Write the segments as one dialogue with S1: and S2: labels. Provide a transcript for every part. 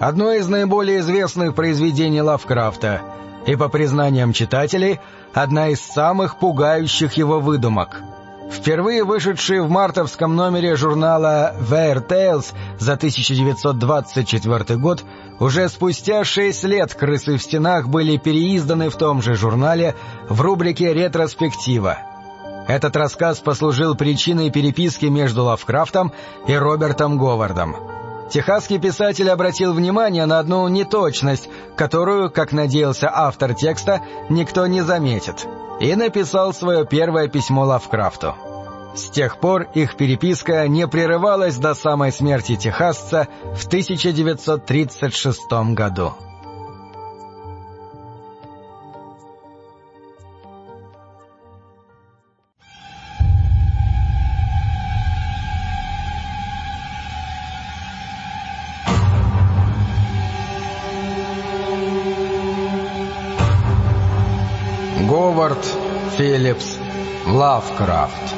S1: Одно из наиболее известных произведений Лавкрафта и, по признаниям читателей, одна из самых пугающих его выдумок. Впервые вышедший в мартовском номере журнала Weird Tales за 1924 год, уже спустя шесть лет «Крысы в стенах» были переизданы в том же журнале в рубрике «Ретроспектива». Этот рассказ послужил причиной переписки между Лавкрафтом и Робертом Говардом. Техасский писатель обратил внимание на одну неточность, которую, как надеялся автор текста, никто не заметит, и написал свое первое письмо Лавкрафту. С тех пор их переписка не прерывалась до самой смерти техасца в 1936 году. Лавкрафт.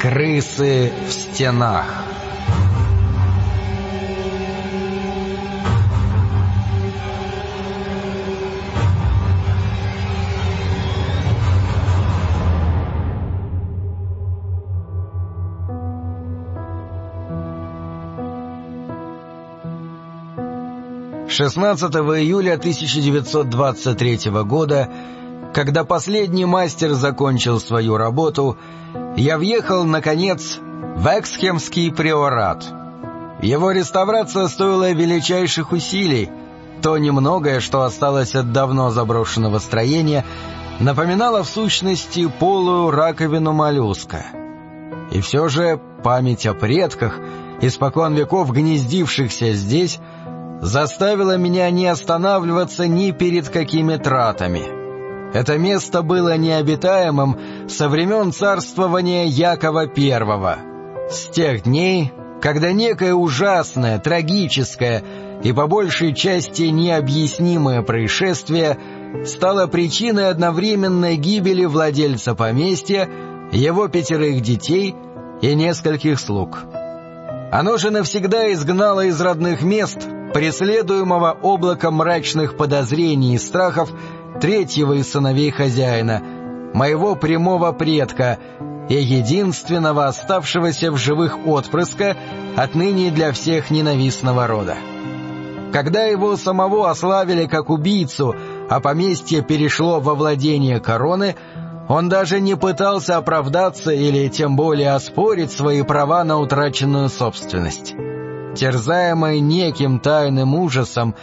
S1: Крысы в стенах. Шестнадцатого июля 1923 года, когда последний мастер закончил свою работу, я въехал, наконец, в Эксхемский приорат. Его реставрация стоила величайших усилий. То немногое, что осталось от давно заброшенного строения, напоминало в сущности полую раковину моллюска. И все же память о предках, испокон веков гнездившихся здесь, заставила меня не останавливаться ни перед какими тратами — это место было необитаемым со времен царствования Якова I, с тех дней, когда некое ужасное, трагическое и по большей части необъяснимое происшествие стало причиной одновременной гибели владельца поместья, его пятерых детей и нескольких слуг. Оно же навсегда изгнало из родных мест преследуемого облаком мрачных подозрений и страхов третьего из сыновей хозяина, моего прямого предка и единственного оставшегося в живых отпрыска отныне для всех ненавистного рода. Когда его самого ославили как убийцу, а поместье перешло во владение короны, он даже не пытался оправдаться или тем более оспорить свои права на утраченную собственность. Терзаемый неким тайным ужасом,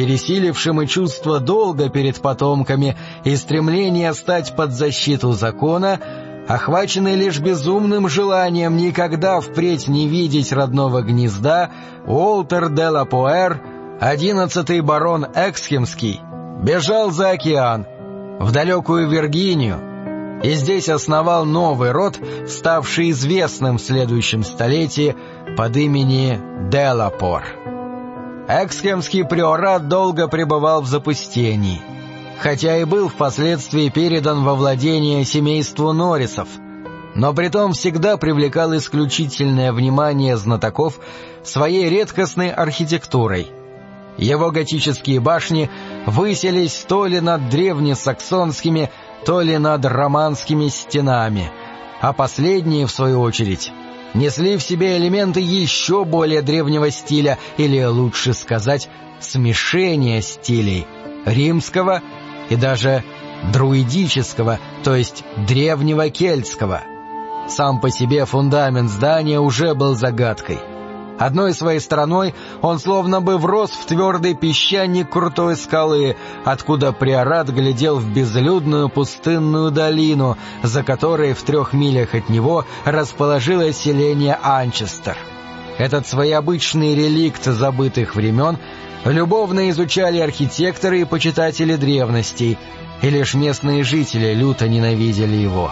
S1: пересилившим и чувство долга перед потомками и стремление стать под защиту закона, охваченный лишь безумным желанием никогда впредь не видеть родного гнезда, Уолтер де Лапуэр, одиннадцатый барон Эксхемский, бежал за океан, в далекую Виргинию, и здесь основал новый род, ставший известным в следующем столетии под имени Делапор. Эксхемский приорат долго пребывал в запустении, хотя и был впоследствии передан во владение семейству Норрисов, но притом всегда привлекал исключительное внимание знатоков своей редкостной архитектурой. Его готические башни выселись то ли над древнесаксонскими, то ли над романскими стенами, а последние, в свою очередь, несли в себе элементы еще более древнего стиля, или, лучше сказать, смешения стилей римского и даже друидического, то есть древнего кельтского. Сам по себе фундамент здания уже был загадкой. Одной своей стороной он словно бы врос в твердый песчаник крутой скалы, откуда приорат глядел в безлюдную пустынную долину, за которой в трех милях от него расположилось селение Анчестер. Этот своеобычный реликт забытых времен любовно изучали архитекторы и почитатели древностей, и лишь местные жители люто ненавидели его.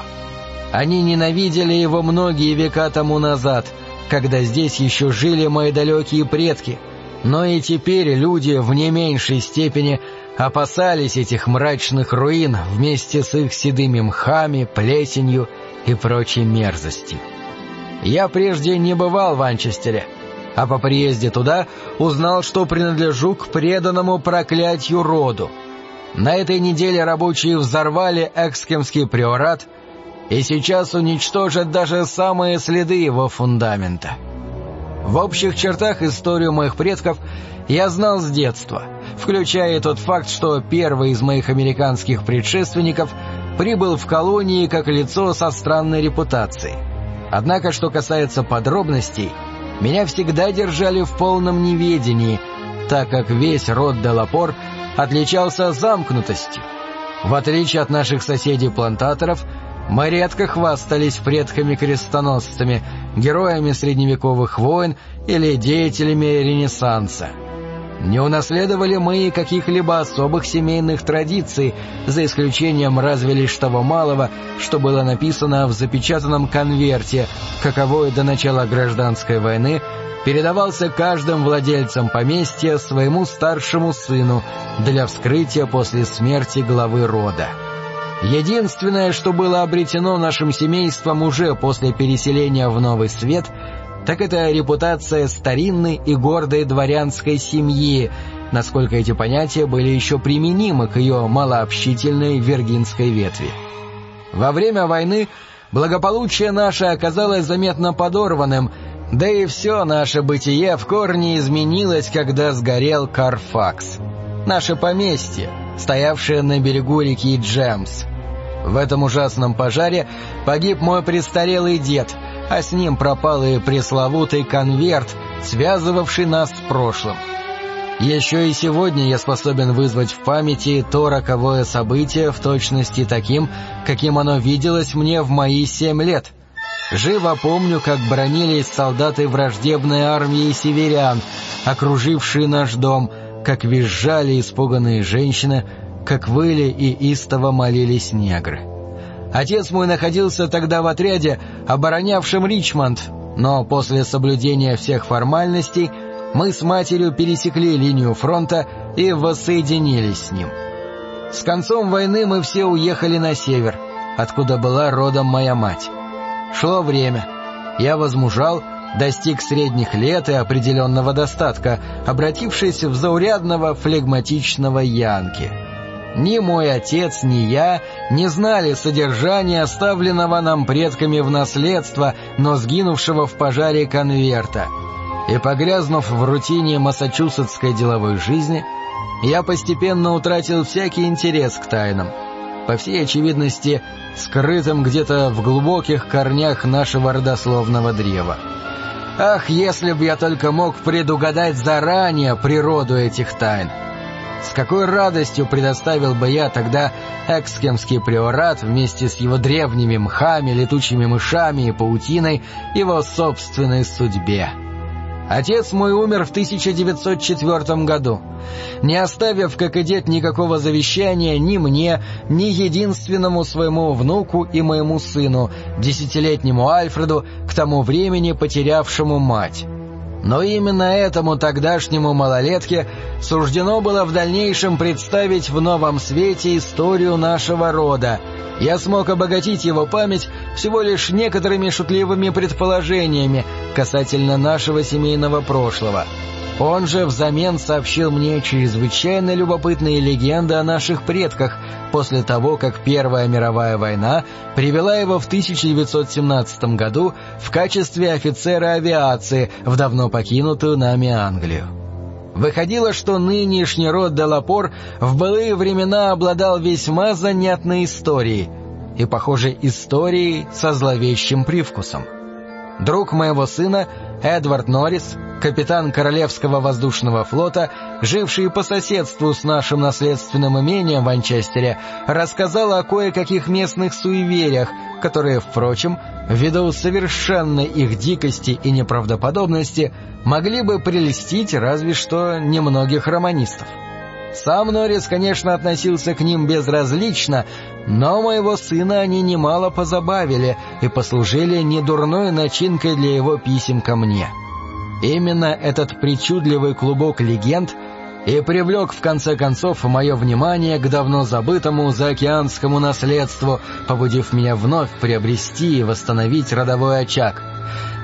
S1: Они ненавидели его многие века тому назад — когда здесь еще жили мои далекие предки, но и теперь люди в не меньшей степени опасались этих мрачных руин вместе с их седыми мхами, плесенью и прочей мерзостью. Я прежде не бывал в Анчестере, а по приезде туда узнал, что принадлежу к преданному проклятию роду. На этой неделе рабочие взорвали Экскемский приорат и сейчас уничтожат даже самые следы его фундамента. В общих чертах историю моих предков я знал с детства, включая тот факт, что первый из моих американских предшественников прибыл в колонии как лицо со странной репутацией. Однако, что касается подробностей, меня всегда держали в полном неведении, так как весь род Делапор отличался замкнутостью. В отличие от наших соседей-плантаторов, мы редко хвастались предками-крестоносцами, героями средневековых войн или деятелями Ренессанса. Не унаследовали мы каких-либо особых семейных традиций, за исключением разве лишь того малого, что было написано в запечатанном конверте, каковой до начала гражданской войны передавался каждым владельцам поместья своему старшему сыну для вскрытия после смерти главы рода. Единственное, что было обретено нашим семейством уже после переселения в Новый Свет — так это репутация старинной и гордой дворянской семьи, насколько эти понятия были еще применимы к ее малообщительной вергинской ветви. Во время войны благополучие наше оказалось заметно подорванным, да и все наше бытие в корне изменилось, когда сгорел Карфакс, наше поместье, стоявшее на берегу реки Джемс. В этом ужасном пожаре погиб мой престарелый дед — а с ним пропал и пресловутый конверт, связывавший нас с прошлым. Еще и сегодня я способен вызвать в памяти то роковое событие в точности таким, каким оно виделось мне в мои семь лет. Живо помню, как бронились солдаты враждебной армии северян, окружившие наш дом, как визжали испуганные женщины, как выли и истово молились негры. Отец мой находился тогда в отряде, оборонявшем Ричмонд, но после соблюдения всех формальностей мы с матерью пересекли линию фронта и воссоединились с ним. С концом войны мы все уехали на север, откуда была родом моя мать. Шло время. Я возмужал, достиг средних лет и определенного достатка, обратившись в заурядного флегматичного Янки — ни мой отец, ни я не знали содержания оставленного нам предками в наследство, но сгинувшего в пожаре конверта. И погрязнув в рутине массачусетской деловой жизни, я постепенно утратил всякий интерес к тайнам. По всей очевидности, скрытым где-то в глубоких корнях нашего родословного древа. Ах, если б я только мог предугадать заранее природу этих тайн! С какой радостью предоставил бы я тогда Экскемский приорат вместе с его древними мхами, летучими мышами и паутиной его собственной судьбе. Отец мой умер в 1904 году, не оставив, как и дед, никакого завещания ни мне, ни единственному своему внуку и моему сыну, десятилетнему Альфреду, к тому времени потерявшему мать. Но именно этому тогдашнему малолетке суждено было в дальнейшем представить в новом свете историю нашего рода. Я смог обогатить его память всего лишь некоторыми шутливыми предположениями касательно нашего семейного прошлого — он же взамен сообщил мне чрезвычайно любопытные легенды о наших предках после того, как Первая мировая война привела его в 1917 году в качестве офицера авиации в давно покинутую нами Англию. Выходило, что нынешний род Делапор в былые времена обладал весьма занятной историей, и, похоже, историей со зловещим привкусом. Друг моего сына, Эдвард Норрис, капитан Королевского воздушного флота, живший по соседству с нашим наследственным имением в Анчестере, рассказал о кое-каких местных суевериях, которые, впрочем, ввиду совершенной их дикости и неправдоподобности, могли бы прелестить разве что немногих романистов. Сам Норрис, конечно, относился к ним безразлично, но моего сына они немало позабавили и послужили недурной начинкой для его писем ко мне. Именно этот причудливый клубок легенд и привлек в конце концов мое внимание к давно забытому заокеанскому наследству, побудив меня вновь приобрести и восстановить родовой очаг,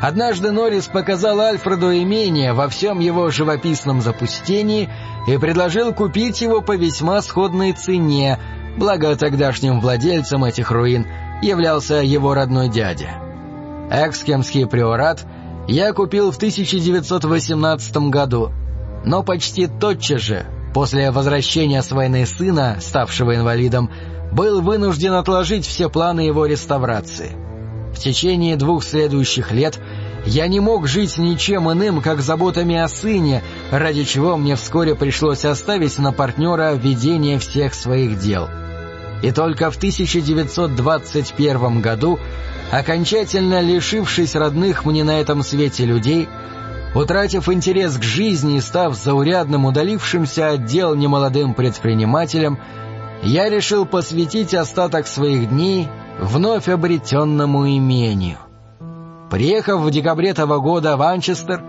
S1: однажды Норрис показал Альфреду имение во всем его живописном запустении и предложил купить его по весьма сходной цене, благо тогдашним владельцем этих руин являлся его родной дядя. Экскемский приорат я купил в 1918 году, но почти тотчас же, после возвращения с войны сына, ставшего инвалидом, был вынужден отложить все планы его реставрации. В течение двух следующих лет я не мог жить ничем иным, как заботами о сыне, ради чего мне вскоре пришлось оставить на партнера ведение всех своих дел. И только в 1921 году, окончательно лишившись родных мне на этом свете людей, утратив интерес к жизни и став заурядным удалившимся от дел немолодым предпринимателем, я решил посвятить остаток своих дней вновь обретенному имению. Приехав в декабре того года в Анчестер,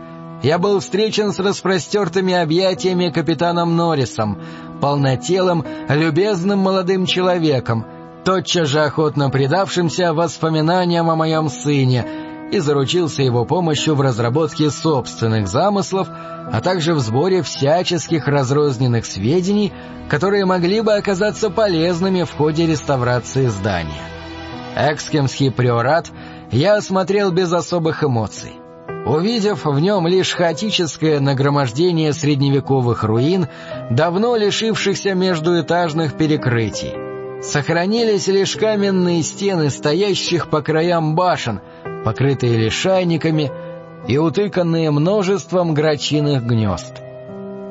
S1: я был встречен с распростертыми объятиями капитаном Норрисом, полнотелым, любезным молодым человеком, тотчас же охотно предавшимся воспоминаниям о моем сыне и заручился его помощью в разработке собственных замыслов, а также в сборе всяческих разрозненных сведений, которые могли бы оказаться полезными в ходе реставрации здания. Экскемский приорат я осмотрел без особых эмоций. Увидев в нем лишь хаотическое нагромождение средневековых руин, давно лишившихся междуэтажных перекрытий, сохранились лишь каменные стены стоящих по краям башен, покрытые лишайниками и утыканные множеством грачиных гнезд.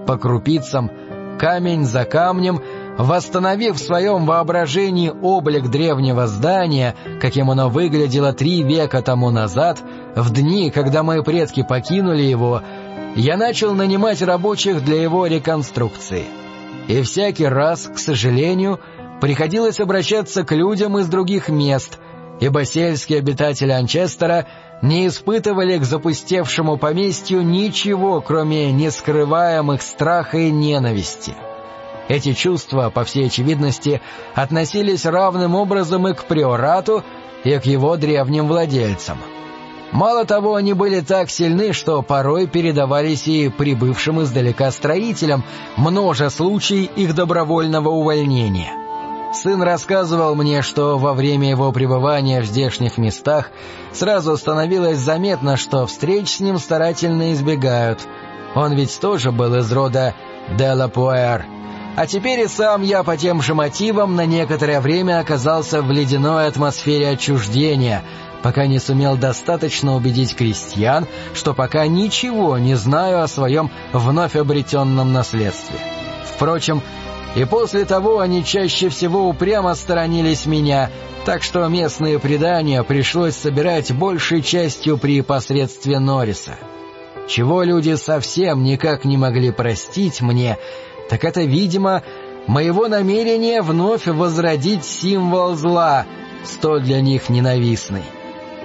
S1: По крупицам — камень за камнем, восстановив в своем воображении облик древнего здания, каким оно выглядело три века тому назад, в дни, когда мои предки покинули его, я начал нанимать рабочих для его реконструкции. И всякий раз, к сожалению, приходилось обращаться к людям из других мест, ибо сельские обитатели Анчестера не испытывали к запустевшему поместью ничего, кроме нескрываемых страха и ненависти. Эти чувства, по всей очевидности, относились равным образом и к приорату, и к его древним владельцам. Мало того, они были так сильны, что порой передавались и прибывшим издалека строителям, множа случаев их добровольного увольнения. Сын рассказывал мне, что во время его пребывания в здешних местах сразу становилось заметно, что встреч с ним старательно избегают. Он ведь тоже был из рода Делапуэр. А теперь и сам я по тем же мотивам на некоторое время оказался в ледяной атмосфере отчуждения, пока не сумел достаточно убедить крестьян, что пока ничего не знаю о своем вновь обретенном наследстве. Впрочем, и после того они чаще всего упрямо сторонились меня, так что местные предания пришлось собирать большей частью при посредстве Норриса. Чего люди совсем никак не могли простить мне, так это, видимо, моего намерения вновь возродить символ зла, столь для них ненавистный.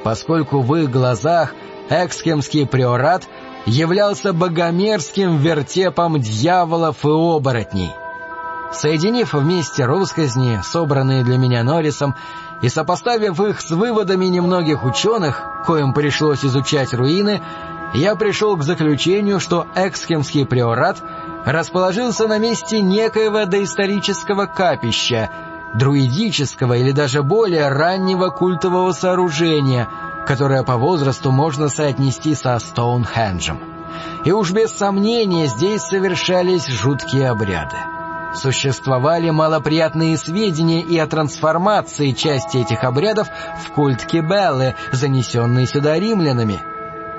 S1: Поскольку в их глазах Экскемский приорат являлся богомерзким вертепом дьяволов и оборотней — Соединив вместе росказни, собранные для меня Норрисом, и сопоставив их с выводами немногих ученых, коим пришлось изучать руины, я пришел к заключению, что Экскемский приорат расположился на месте некоего доисторического капища, друидического или даже более раннего культового сооружения, которое по возрасту можно соотнести со Стоунхенджем. И уж без сомнения здесь совершались жуткие обряды. Существовали малоприятные сведения и о трансформации части этих обрядов в культ Кибеллы, занесенный сюда римлянами.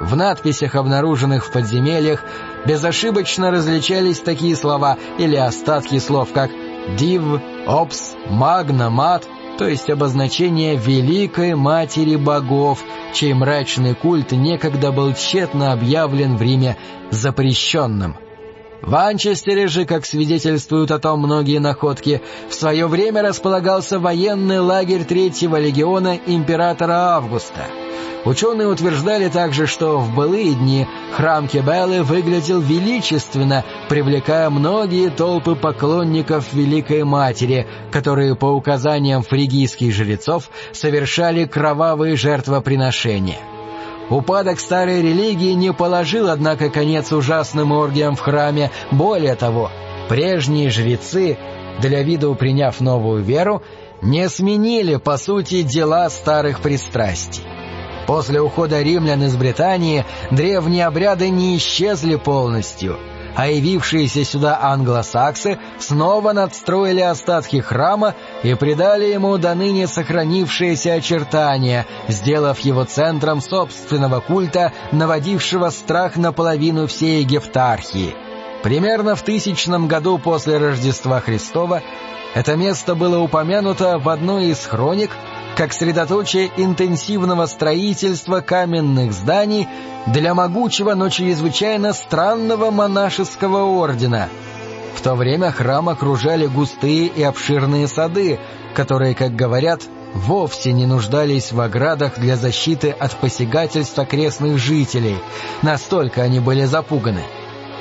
S1: В надписях, обнаруженных в подземельях, безошибочно различались такие слова или остатки слов, как «див», «опс», «магна», «мат», то есть обозначение Великой Матери Богов, чей мрачный культ некогда был тщетно объявлен в Риме запрещенным – в Анчестере же, как свидетельствуют о том многие находки, в свое время располагался военный лагерь Третьего легиона императора Августа. Ученые утверждали также, что в былые дни храм Кебелы выглядел величественно, привлекая многие толпы поклонников Великой Матери, которые по указаниям фригийских жрецов совершали кровавые жертвоприношения. Упадок старой религии не положил, однако, конец ужасным оргиям в храме. Более того, прежние жрецы, для виду приняв новую веру, не сменили, по сути, дела старых пристрастий. После ухода римлян из Британии древние обряды не исчезли полностью — а явившиеся сюда англосаксы снова надстроили остатки храма и придали ему до ныне сохранившиеся очертания, сделав его центром собственного культа, наводившего страх наполовину всей Гефтархии. Примерно в тысячном году после Рождества Христова это место было упомянуто в одной из хроник как средоточие интенсивного строительства каменных зданий для могучего, но чрезвычайно странного монашеского ордена. В то время храм окружали густые и обширные сады, которые, как говорят, вовсе не нуждались в оградах для защиты от посягательства крестных жителей, настолько они были запуганы.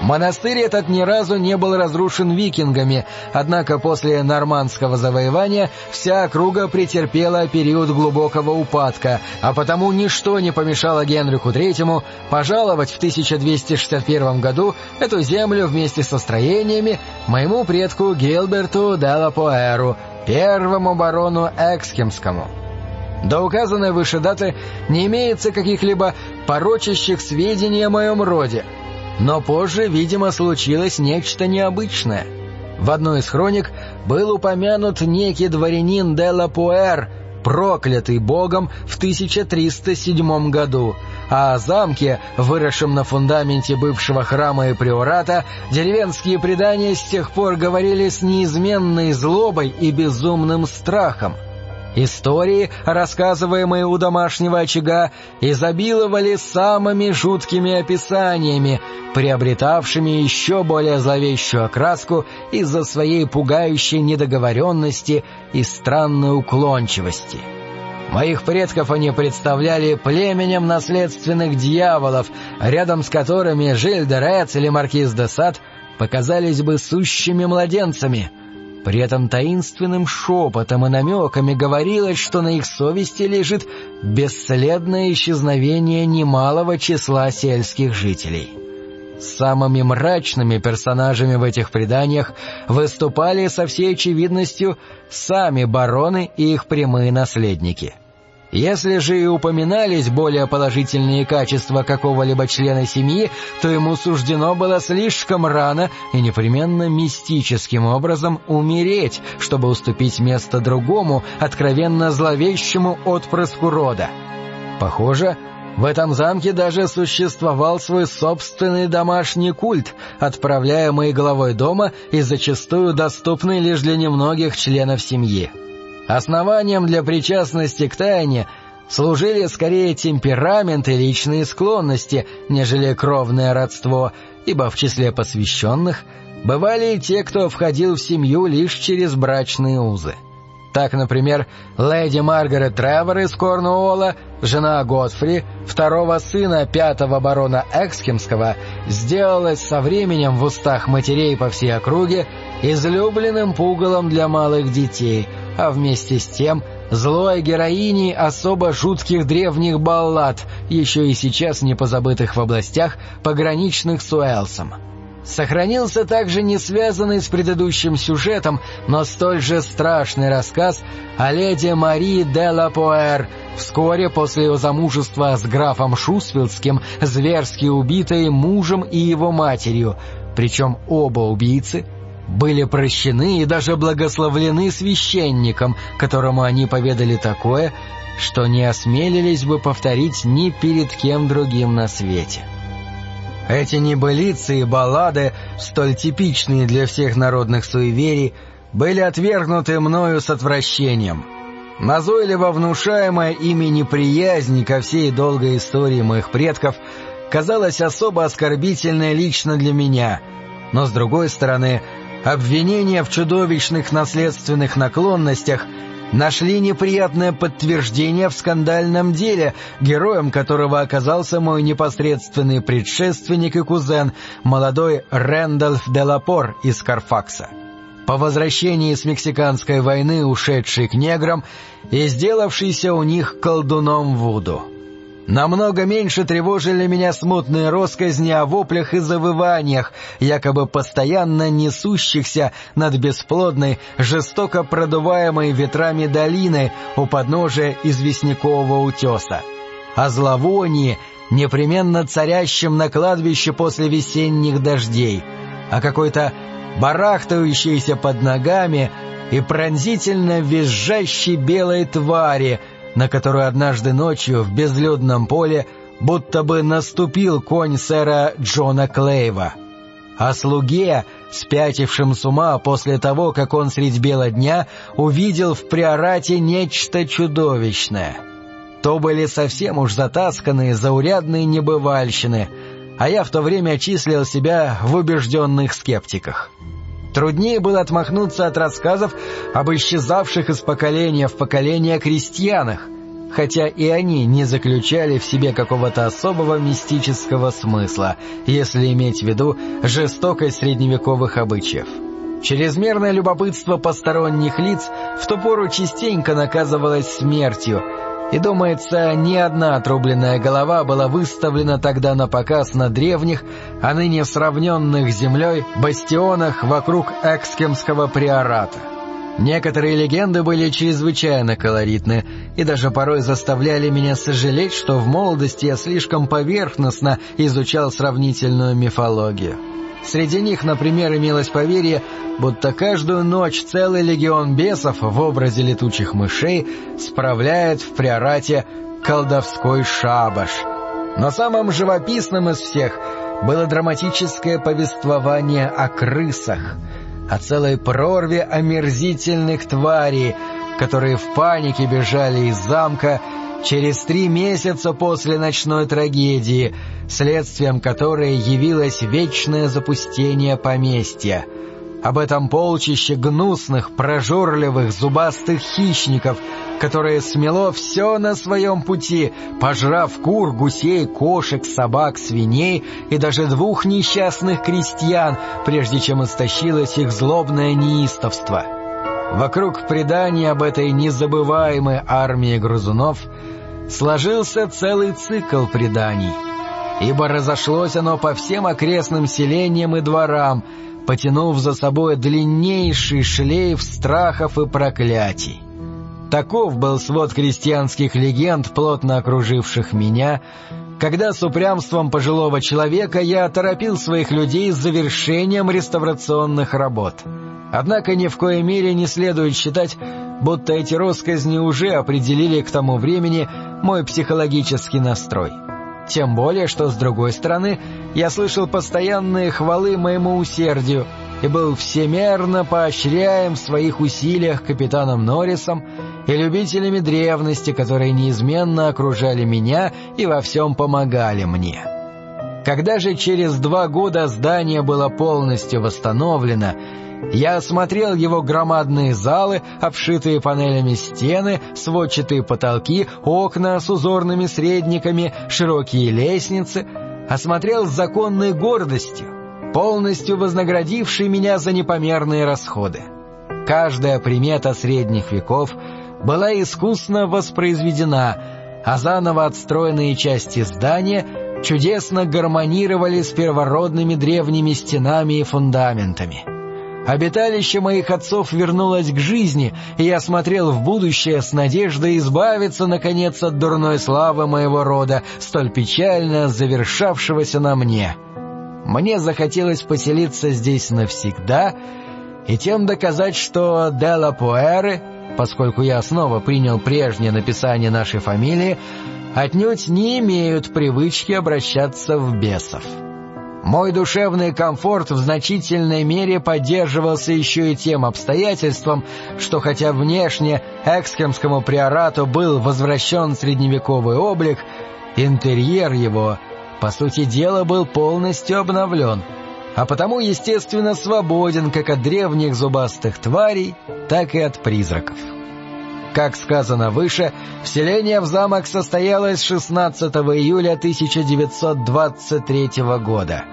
S1: Монастырь этот ни разу не был разрушен викингами, однако после нормандского завоевания вся округа претерпела период глубокого упадка, а потому ничто не помешало Генриху III пожаловать в 1261 году эту землю вместе со строениями моему предку Гилберту де Лапуэру, первому барону Экскемскому. До указанной выше даты не имеется каких-либо порочащих сведений о моем роде, но позже, видимо, случилось нечто необычное. В одной из хроник был упомянут некий дворянин де Лапуэр, проклятый богом в 1307 году, а о замке, выросшем на фундаменте бывшего храма и приората, деревенские предания с тех пор говорили с неизменной злобой и безумным страхом — Истории, рассказываемые у домашнего очага, изобиловали самыми жуткими описаниями, приобретавшими еще более зловещую окраску из-за своей пугающей недоговоренности и странной уклончивости. Моих предков они представляли племенем наследственных дьяволов, рядом с которыми Жиль де Рец или Маркиз де Сад показались бы сущими младенцами — при этом таинственным шепотом и намеками говорилось, что на их совести лежит бесследное исчезновение немалого числа сельских жителей. Самыми мрачными персонажами в этих преданиях выступали со всей очевидностью сами бароны и их прямые наследники — если же и упоминались более положительные качества какого-либо члена семьи, то ему суждено было слишком рано и непременно мистическим образом умереть, чтобы уступить место другому, откровенно зловещему отпрыску рода. Похоже, в этом замке даже существовал свой собственный домашний культ, отправляемый главой дома и зачастую доступный лишь для немногих членов семьи. Основанием для причастности к тайне служили скорее темперамент и личные склонности, нежели кровное родство, ибо в числе посвященных бывали и те, кто входил в семью лишь через брачные узы. Так, например, леди Маргарет Тревор из Корнуолла, жена Готфри, второго сына пятого барона Экскимского, сделалась со временем в устах матерей по всей округе излюбленным пугалом для малых детей — а вместе с тем злой героиней особо жутких древних баллад, еще и сейчас не позабытых в областях, пограничных с Уэлсом. Сохранился также не связанный с предыдущим сюжетом, но столь же страшный рассказ о леди Марии де Лапуэр, вскоре после ее замужества с графом Шусфилдским, зверски убитой мужем и его матерью, причем оба убийцы — были прощены и даже благословлены священником, которому они поведали такое, что не осмелились бы повторить ни перед кем другим на свете. Эти небылицы и баллады, столь типичные для всех народных суеверий, были отвергнуты мною с отвращением. Назойливо внушаемая ими неприязнь ко всей долгой истории моих предков казалась особо оскорбительной лично для меня, но, с другой стороны, Обвинения в чудовищных наследственных наклонностях нашли неприятное подтверждение в скандальном деле, героем которого оказался мой непосредственный предшественник и кузен, молодой Рэндалф де Лапор из Карфакса. По возвращении с Мексиканской войны ушедший к неграм и сделавшийся у них колдуном Вуду. Намного меньше тревожили меня смутные росказни о воплях и завываниях, якобы постоянно несущихся над бесплодной, жестоко продуваемой ветрами долины у подножия известнякового утеса. О зловонии, непременно царящем на кладбище после весенних дождей, о какой-то барахтающейся под ногами и пронзительно визжащей белой твари — на которую однажды ночью в безлюдном поле будто бы наступил конь сэра Джона Клейва. О слуге, спятившем с ума после того, как он средь бела дня увидел в приорате нечто чудовищное. То были совсем уж затасканные, заурядные небывальщины, а я в то время числил себя в убежденных скептиках. Труднее было отмахнуться от рассказов об исчезавших из поколения в поколение крестьянах, хотя и они не заключали в себе какого-то особого мистического смысла, если иметь в виду жестокость средневековых обычаев. Чрезмерное любопытство посторонних лиц в ту пору частенько наказывалось смертью — и, думается, ни одна отрубленная голова была выставлена тогда на показ на древних, а ныне сравненных землей, бастионах вокруг Экскемского приората. Некоторые легенды были чрезвычайно колоритны и даже порой заставляли меня сожалеть, что в молодости я слишком поверхностно изучал сравнительную мифологию. Среди них, например, имелось поверье, будто каждую ночь целый легион бесов в образе летучих мышей справляет в приорате колдовской шабаш. Но самым живописным из всех было драматическое повествование о крысах, о целой прорве омерзительных тварей, которые в панике бежали из замка через три месяца после ночной трагедии, следствием которой явилось вечное запустение поместья. Об этом полчище гнусных, прожорливых, зубастых хищников, которое смело все на своем пути, пожрав кур, гусей, кошек, собак, свиней и даже двух несчастных крестьян, прежде чем истощилось их злобное неистовство. Вокруг предания об этой незабываемой армии грызунов сложился целый цикл преданий, ибо разошлось оно по всем окрестным селениям и дворам, потянув за собой длиннейший шлейф страхов и проклятий. Таков был свод крестьянских легенд, плотно окруживших меня, когда с упрямством пожилого человека я торопил своих людей с завершением реставрационных работ — Однако ни в коей мере не следует считать, будто эти россказни уже определили к тому времени мой психологический настрой. Тем более, что, с другой стороны, я слышал постоянные хвалы моему усердию и был всемерно поощряем в своих усилиях капитаном Норрисом и любителями древности, которые неизменно окружали меня и во всем помогали мне. Когда же через два года здание было полностью восстановлено, я осмотрел его громадные залы, обшитые панелями стены, сводчатые потолки, окна с узорными средниками, широкие лестницы, осмотрел с законной гордостью, полностью вознаградивший меня за непомерные расходы. Каждая примета средних веков была искусно воспроизведена, а заново отстроенные части здания чудесно гармонировали с первородными древними стенами и фундаментами. Обиталище моих отцов вернулось к жизни, и я смотрел в будущее с надеждой избавиться, наконец, от дурной славы моего рода, столь печально завершавшегося на мне. Мне захотелось поселиться здесь навсегда и тем доказать, что Делла Пуэры, поскольку я снова принял прежнее написание нашей фамилии, отнюдь не имеют привычки обращаться в бесов. Мой душевный комфорт в значительной мере поддерживался еще и тем обстоятельством, что хотя внешне Экскемскому приорату был возвращен средневековый облик, интерьер его, по сути дела, был полностью обновлен, а потому, естественно, свободен как от древних зубастых тварей, так и от призраков. Как сказано выше, вселение в замок состоялось 16 июля 1923 года.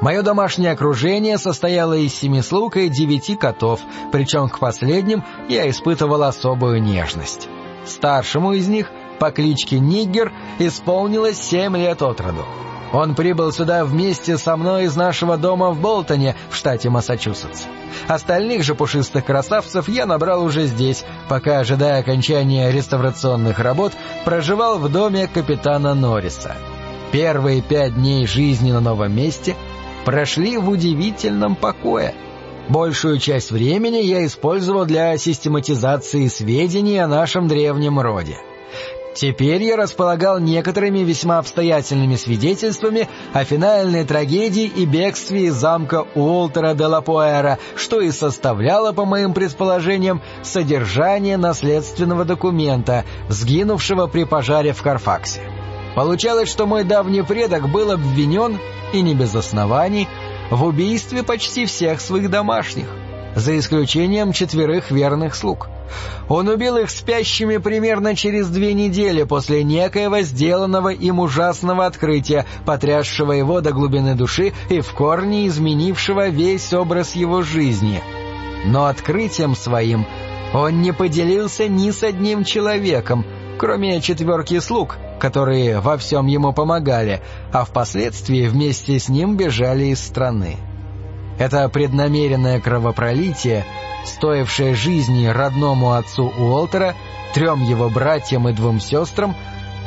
S1: Мое домашнее окружение состояло из семи слуг и девяти котов, причем к последним я испытывал особую нежность. Старшему из них, по кличке Ниггер исполнилось семь лет от роду. Он прибыл сюда вместе со мной из нашего дома в Болтоне, в штате Массачусетс. Остальных же пушистых красавцев я набрал уже здесь, пока, ожидая окончания реставрационных работ, проживал в доме капитана Норриса. Первые пять дней жизни на новом месте прошли в удивительном покое. Большую часть времени я использовал для систематизации сведений о нашем древнем роде. Теперь я располагал некоторыми весьма обстоятельными свидетельствами о финальной трагедии и бегстве из замка Уолтера де Лапуэра, что и составляло, по моим предположениям, содержание наследственного документа, сгинувшего при пожаре в Карфаксе. Получалось, что мой давний предок был обвинен, и не без оснований, в убийстве почти всех своих домашних, за исключением четверых верных слуг — он убил их спящими примерно через две недели после некоего сделанного им ужасного открытия, потрясшего его до глубины души и в корне изменившего весь образ его жизни. Но открытием своим он не поделился ни с одним человеком, кроме четверки слуг, которые во всем ему помогали, а впоследствии вместе с ним бежали из страны. Это преднамеренное кровопролитие — стоившее жизни родному отцу Уолтера, трем его братьям и двум сестрам,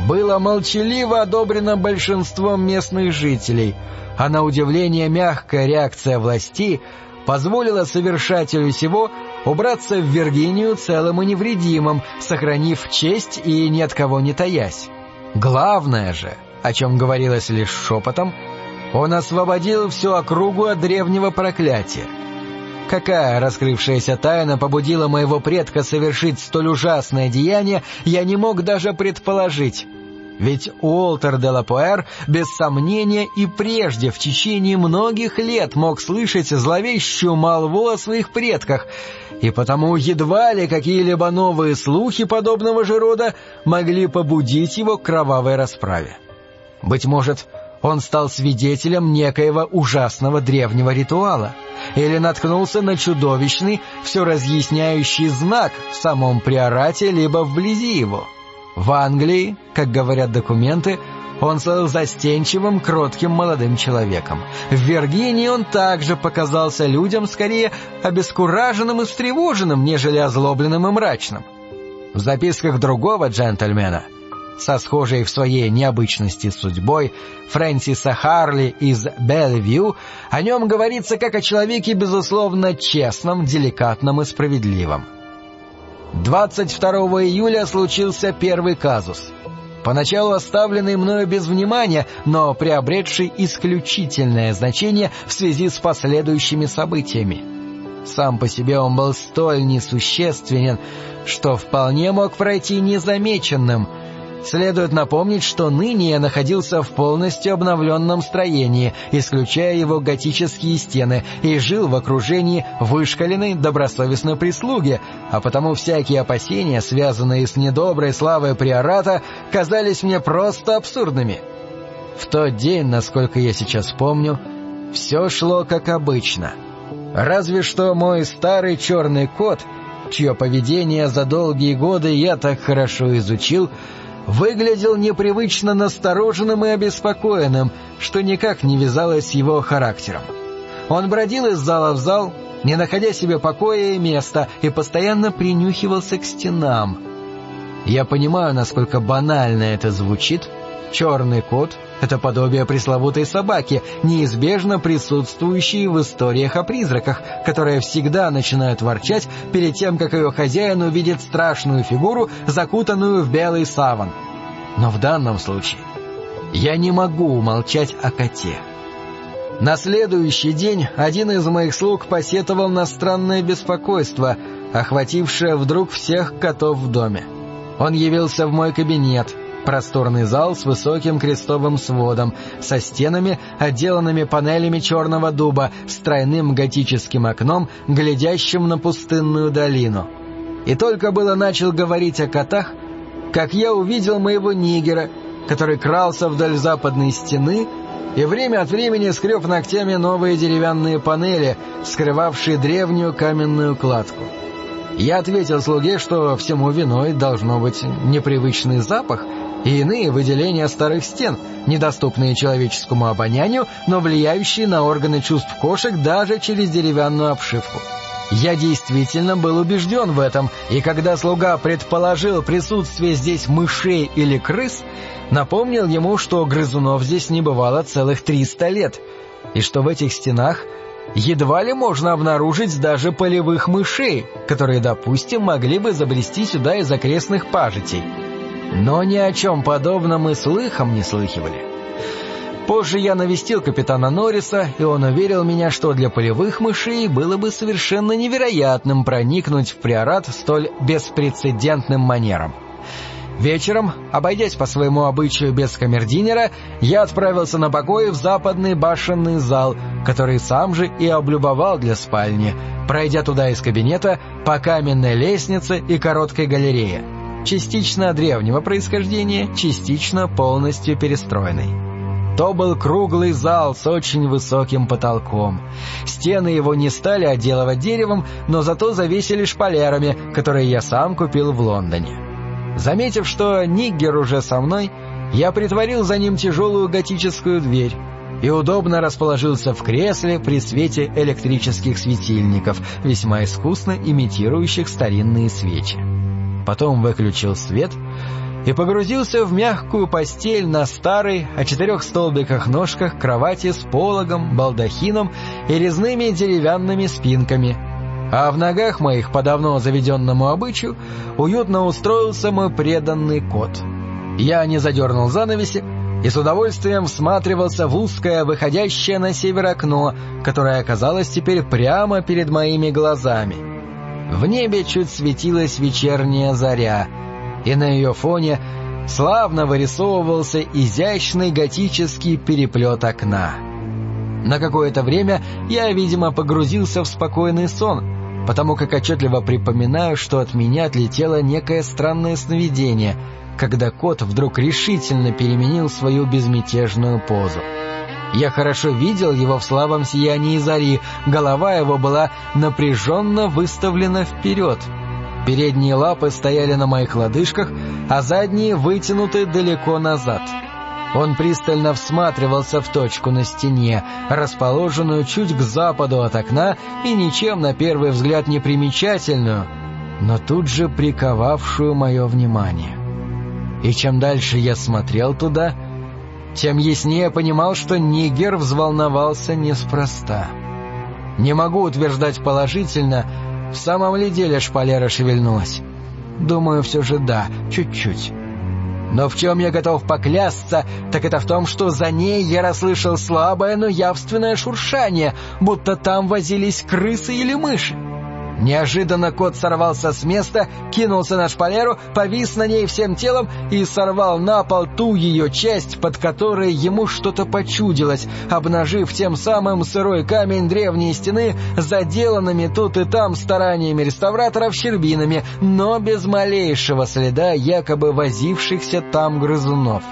S1: было молчаливо одобрено большинством местных жителей, а на удивление мягкая реакция власти позволила совершателю сего убраться в Виргинию целым и невредимым, сохранив честь и ни от кого не таясь. Главное же, о чем говорилось лишь шепотом, он освободил всю округу от древнего проклятия — Какая раскрывшаяся тайна побудила моего предка совершить столь ужасное деяние, я не мог даже предположить. Ведь Уолтер де Лапуэр, без сомнения, и прежде в течение многих лет мог слышать зловещую молву о своих предках, и потому едва ли какие-либо новые слухи подобного же рода могли побудить его к кровавой расправе. Быть может, он стал свидетелем некоего ужасного древнего ритуала — или наткнулся на чудовищный, все разъясняющий знак в самом приорате, либо вблизи его. В Англии, как говорят документы, он стал застенчивым, кротким молодым человеком. В Виргинии он также показался людям скорее обескураженным и встревоженным, нежели озлобленным и мрачным. В записках другого джентльмена — со схожей в своей необычности судьбой Фрэнсиса Харли из Беллвью, о нем говорится как о человеке, безусловно, честном, деликатном и справедливом. 22 июля случился первый казус. Поначалу оставленный мною без внимания, но приобретший исключительное значение в связи с последующими событиями. Сам по себе он был столь несущественен, что вполне мог пройти незамеченным — Следует напомнить, что ныне я находился в полностью обновленном строении, исключая его готические стены, и жил в окружении вышкаленной добросовестной прислуги, а потому всякие опасения, связанные с недоброй славой приората, казались мне просто абсурдными. В тот день, насколько я сейчас помню, все шло как обычно. Разве что мой старый черный кот, чье поведение за долгие годы я так хорошо изучил, — выглядел непривычно настороженным и обеспокоенным, что никак не вязалось с его характером. Он бродил из зала в зал, не находя себе покоя и места, и постоянно принюхивался к стенам. Я понимаю, насколько банально это звучит. Черный кот — это подобие пресловутой собаки, неизбежно присутствующей в историях о призраках, которые всегда начинают ворчать перед тем, как ее хозяин увидит страшную фигуру, закутанную в белый саван. Но в данном случае я не могу умолчать о коте. На следующий день один из моих слуг посетовал на странное беспокойство, охватившее вдруг всех котов в доме. Он явился в мой кабинет, просторный зал с высоким крестовым сводом, со стенами, отделанными панелями черного дуба, с тройным готическим окном, глядящим на пустынную долину. И только было начал говорить о котах, как я увидел моего нигера, который крался вдоль западной стены и время от времени скреб ногтями новые деревянные панели, скрывавшие древнюю каменную кладку. Я ответил слуге, что всему виной должно быть непривычный запах и иные выделения старых стен, недоступные человеческому обонянию, но влияющие на органы чувств кошек даже через деревянную обшивку. Я действительно был убежден в этом, и когда слуга предположил присутствие здесь мышей или крыс, напомнил ему, что грызунов здесь не бывало целых триста лет, и что в этих стенах едва ли можно обнаружить даже полевых мышей, которые, допустим, могли бы забрести сюда из окрестных пажитей. Но ни о чем подобном и слыхом не слыхивали. Позже я навестил капитана Норриса, и он уверил меня, что для полевых мышей было бы совершенно невероятным проникнуть в приорат столь беспрецедентным манером. Вечером, обойдясь по своему обычаю без камердинера, я отправился на покой в западный башенный зал, который сам же и облюбовал для спальни, пройдя туда из кабинета по каменной лестнице и короткой галерее, частично древнего происхождения, частично полностью перестроенной. То был круглый зал с очень высоким потолком. Стены его не стали отделывать деревом, но зато завесили шпалерами, которые я сам купил в Лондоне. Заметив, что Ниггер уже со мной, я притворил за ним тяжелую готическую дверь и удобно расположился в кресле при свете электрических светильников, весьма искусно имитирующих старинные свечи. Потом выключил свет и погрузился в мягкую постель на старой, о четырех столбиках ножках кровати с пологом, балдахином и резными деревянными спинками — а в ногах моих, по давно заведенному обычаю, уютно устроился мой преданный кот. Я не задернул занавеси и с удовольствием всматривался в узкое, выходящее на север окно, которое оказалось теперь прямо перед моими глазами. В небе чуть светилась вечерняя заря, и на ее фоне славно вырисовывался изящный готический переплет окна. На какое-то время я, видимо, погрузился в спокойный сон — потому как отчетливо припоминаю, что от меня отлетело некое странное сновидение, когда кот вдруг решительно переменил свою безмятежную позу. Я хорошо видел его в слабом сиянии зари, голова его была напряженно выставлена вперед. Передние лапы стояли на моих лодыжках, а задние вытянуты далеко назад — он пристально всматривался в точку на стене, расположенную чуть к западу от окна и ничем на первый взгляд не примечательную, но тут же приковавшую мое внимание. И чем дальше я смотрел туда, тем яснее понимал, что Нигер взволновался неспроста. Не могу утверждать положительно, в самом ли деле шпалера шевельнулась. Думаю, все же да, чуть-чуть. Но в чем я готов поклясться, так это в том, что за ней я расслышал слабое, но явственное шуршание, будто там возились крысы или мыши. Неожиданно кот сорвался с места, кинулся на шпалеру, повис на ней всем телом и сорвал на пол ту ее часть, под которой ему что-то почудилось, обнажив тем самым сырой камень древней стены, заделанными тут и там стараниями реставраторов щербинами, но без малейшего следа якобы возившихся там грызунов.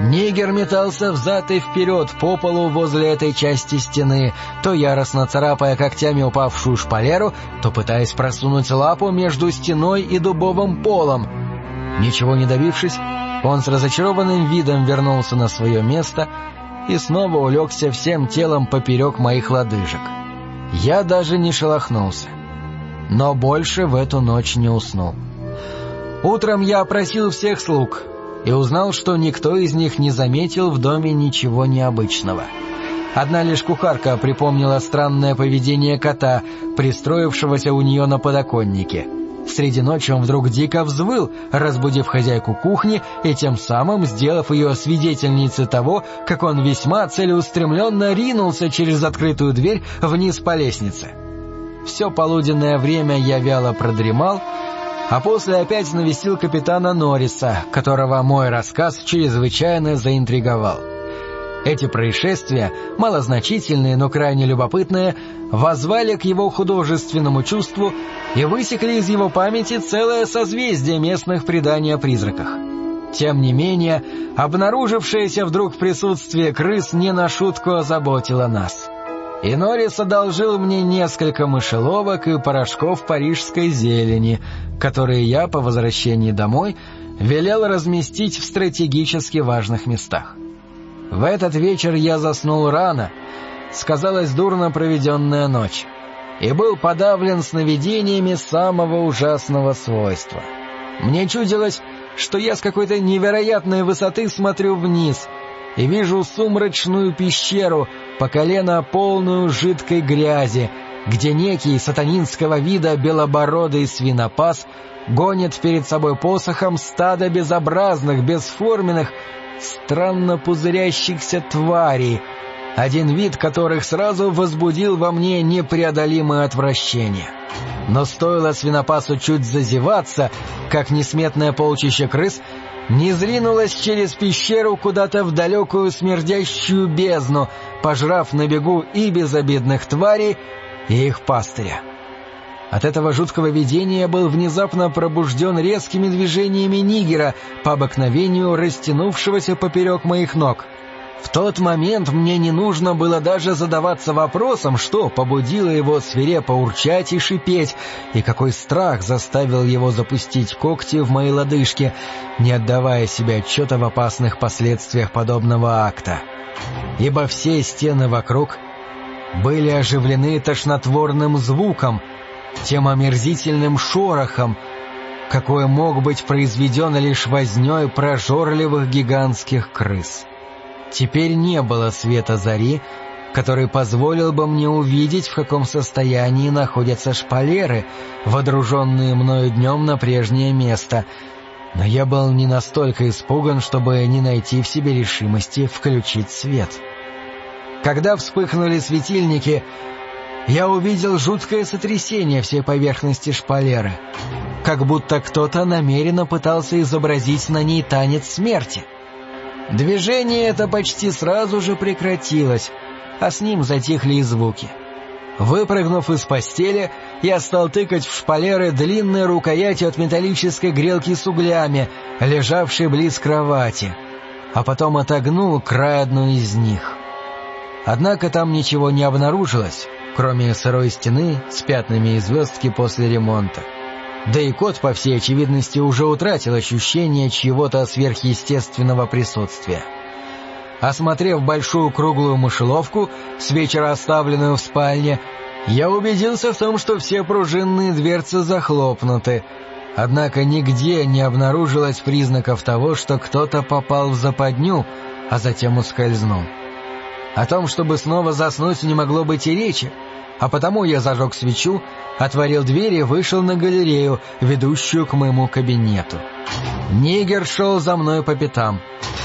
S1: Нигер метался взад и вперед по полу возле этой части стены, то яростно царапая когтями упавшую шпалеру, то пытаясь просунуть лапу между стеной и дубовым полом. Ничего не добившись, он с разочарованным видом вернулся на свое место и снова улегся всем телом поперек моих лодыжек. Я даже не шелохнулся. Но больше в эту ночь не уснул. Утром я опросил всех слуг — и узнал, что никто из них не заметил в доме ничего необычного. Одна лишь кухарка припомнила странное поведение кота, пристроившегося у нее на подоконнике. Среди ночи он вдруг дико взвыл, разбудив хозяйку кухни и тем самым сделав ее свидетельницей того, как он весьма целеустремленно ринулся через открытую дверь вниз по лестнице. Все полуденное время я вяло продремал, а после опять навестил капитана Норриса, которого мой рассказ чрезвычайно заинтриговал. Эти происшествия, малозначительные, но крайне любопытные, возвали к его художественному чувству и высекли из его памяти целое созвездие местных преданий о призраках. Тем не менее, обнаружившееся вдруг присутствие крыс не на шутку озаботило нас. И Норрис одолжил мне несколько мышеловок и порошков парижской зелени, которые я по возвращении домой велел разместить в стратегически важных местах. В этот вечер я заснул рано, сказалась дурно проведенная ночь, и был подавлен сновидениями самого ужасного свойства. Мне чудилось, что я с какой-то невероятной высоты смотрю вниз и вижу сумрачную пещеру, по колено полную жидкой грязи, где некий сатанинского вида белобородый свинопас гонит перед собой посохом стадо безобразных, бесформенных, странно пузырящихся тварей, один вид которых сразу возбудил во мне непреодолимое отвращение. Но стоило свинопасу чуть зазеваться, как несметное полчище крыс не зринулось через пещеру куда-то в далекую смердящую бездну, пожрав на бегу и безобидных тварей, и их пастыря. От этого жуткого видения был внезапно пробужден резкими движениями нигера, по обыкновению растянувшегося поперек моих ног — в тот момент мне не нужно было даже задаваться вопросом, что побудило его свирепо урчать и шипеть, и какой страх заставил его запустить когти в мои лодыжки, не отдавая себе отчета в опасных последствиях подобного акта. Ибо все стены вокруг были оживлены тошнотворным звуком, тем омерзительным шорохом, какой мог быть произведен лишь вознёй прожорливых гигантских крыс. Теперь не было света зари, который позволил бы мне увидеть, в каком состоянии находятся шпалеры, водруженные мною днем на прежнее место, но я был не настолько испуган, чтобы не найти в себе решимости включить свет. Когда вспыхнули светильники, я увидел жуткое сотрясение всей поверхности шпалеры, как будто кто-то намеренно пытался изобразить на ней танец смерти — Движение это почти сразу же прекратилось, а с ним затихли и звуки. Выпрыгнув из постели, я стал тыкать в шпалеры длинной рукоятью от металлической грелки с углями, лежавшей близ кровати, а потом отогнул край одной из них. Однако там ничего не обнаружилось, кроме сырой стены с пятнами и звездки после ремонта. Да и кот, по всей очевидности, уже утратил ощущение чьего-то сверхъестественного присутствия. Осмотрев большую круглую мышеловку, с вечера оставленную в спальне, я убедился в том, что все пружинные дверцы захлопнуты, однако нигде не обнаружилось признаков того, что кто-то попал в западню, а затем ускользнул. О том, чтобы снова заснуть, не могло быть и речи, а потому я зажег свечу, отворил дверь и вышел на галерею, ведущую к моему кабинету. Нигер шел за мной по пятам.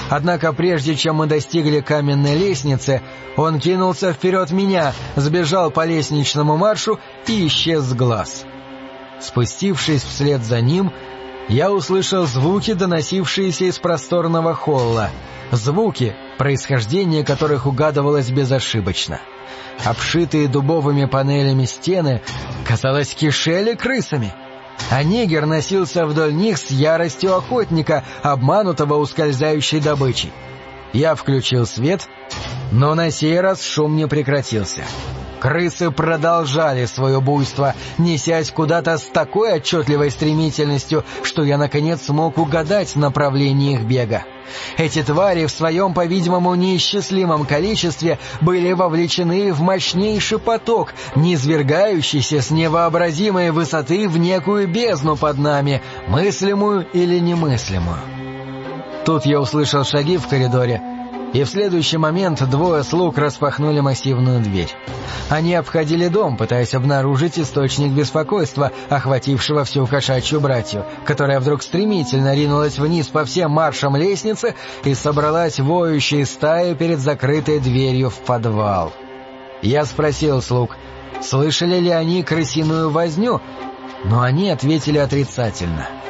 S1: Однако прежде чем мы достигли каменной лестницы, он кинулся вперед меня, сбежал по лестничному маршу и исчез с глаз. Спустившись вслед за ним, я услышал звуки, доносившиеся из просторного холла. Звуки, происхождение которых угадывалось безошибочно — Обшитые дубовыми панелями стены, казалось, кишели крысами. А нигер носился вдоль них с яростью охотника, обманутого ускользающей добычей. Я включил свет, но на сей раз шум не прекратился. Крысы продолжали свое буйство, несясь куда-то с такой отчетливой стремительностью, что я наконец смог угадать направление их бега. Эти твари в своем, по-видимому, неисчислимом количестве были вовлечены в мощнейший поток, низвергающийся с невообразимой высоты в некую бездну под нами, мыслимую или немыслимую. Тут я услышал шаги в коридоре, и в следующий момент двое слуг распахнули массивную дверь. Они обходили дом, пытаясь обнаружить источник беспокойства, охватившего всю кошачью братью, которая вдруг стремительно ринулась вниз по всем маршам лестницы и собралась воющей стаей перед закрытой дверью в подвал. Я спросил слуг, слышали ли они крысиную возню, но они ответили отрицательно —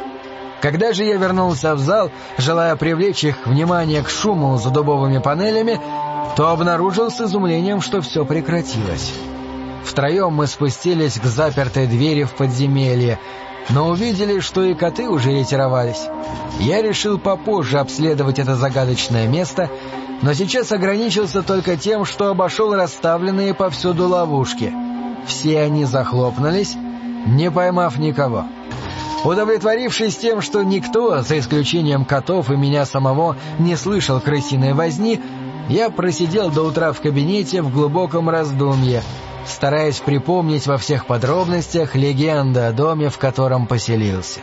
S1: когда же я вернулся в зал, желая привлечь их внимание к шуму за дубовыми панелями, то обнаружил с изумлением, что все прекратилось. Втроем мы спустились к запертой двери в подземелье, но увидели, что и коты уже ретировались. Я решил попозже обследовать это загадочное место, но сейчас ограничился только тем, что обошел расставленные повсюду ловушки. Все они захлопнулись, не поймав никого. Удовлетворившись тем, что никто, за исключением котов и меня самого, не слышал крысиной возни, я просидел до утра в кабинете в глубоком раздумье, стараясь припомнить во всех подробностях легенду о доме, в котором поселился.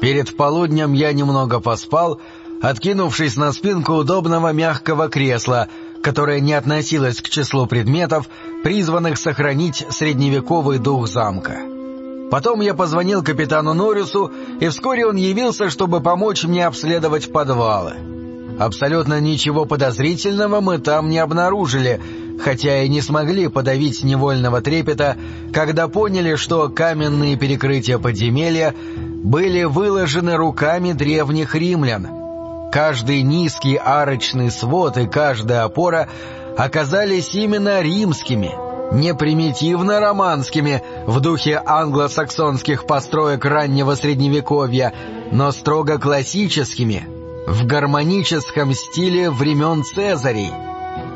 S1: Перед полуднем я немного поспал, откинувшись на спинку удобного мягкого кресла, которое не относилось к числу предметов, призванных сохранить средневековый дух замка. Потом я позвонил капитану Норрису, и вскоре он явился, чтобы помочь мне обследовать подвалы. Абсолютно ничего подозрительного мы там не обнаружили, хотя и не смогли подавить невольного трепета, когда поняли, что каменные перекрытия подземелья были выложены руками древних римлян. Каждый низкий арочный свод и каждая опора оказались именно римскими, не примитивно-романскими в духе англосаксонских построек раннего Средневековья, но строго классическими, в гармоническом стиле времен Цезарей.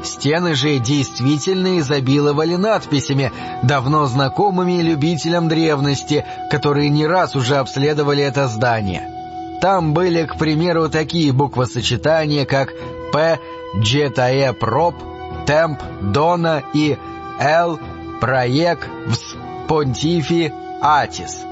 S1: Стены же действительно изобиловали надписями, давно знакомыми любителям древности, которые не раз уже обследовали это здание. Там были, к примеру, такие буквосочетания, как «П», «Джетаэ Проб», «Темп», «Дона» и «Л», «Проек», «Вс», «Понтифи», «Атис».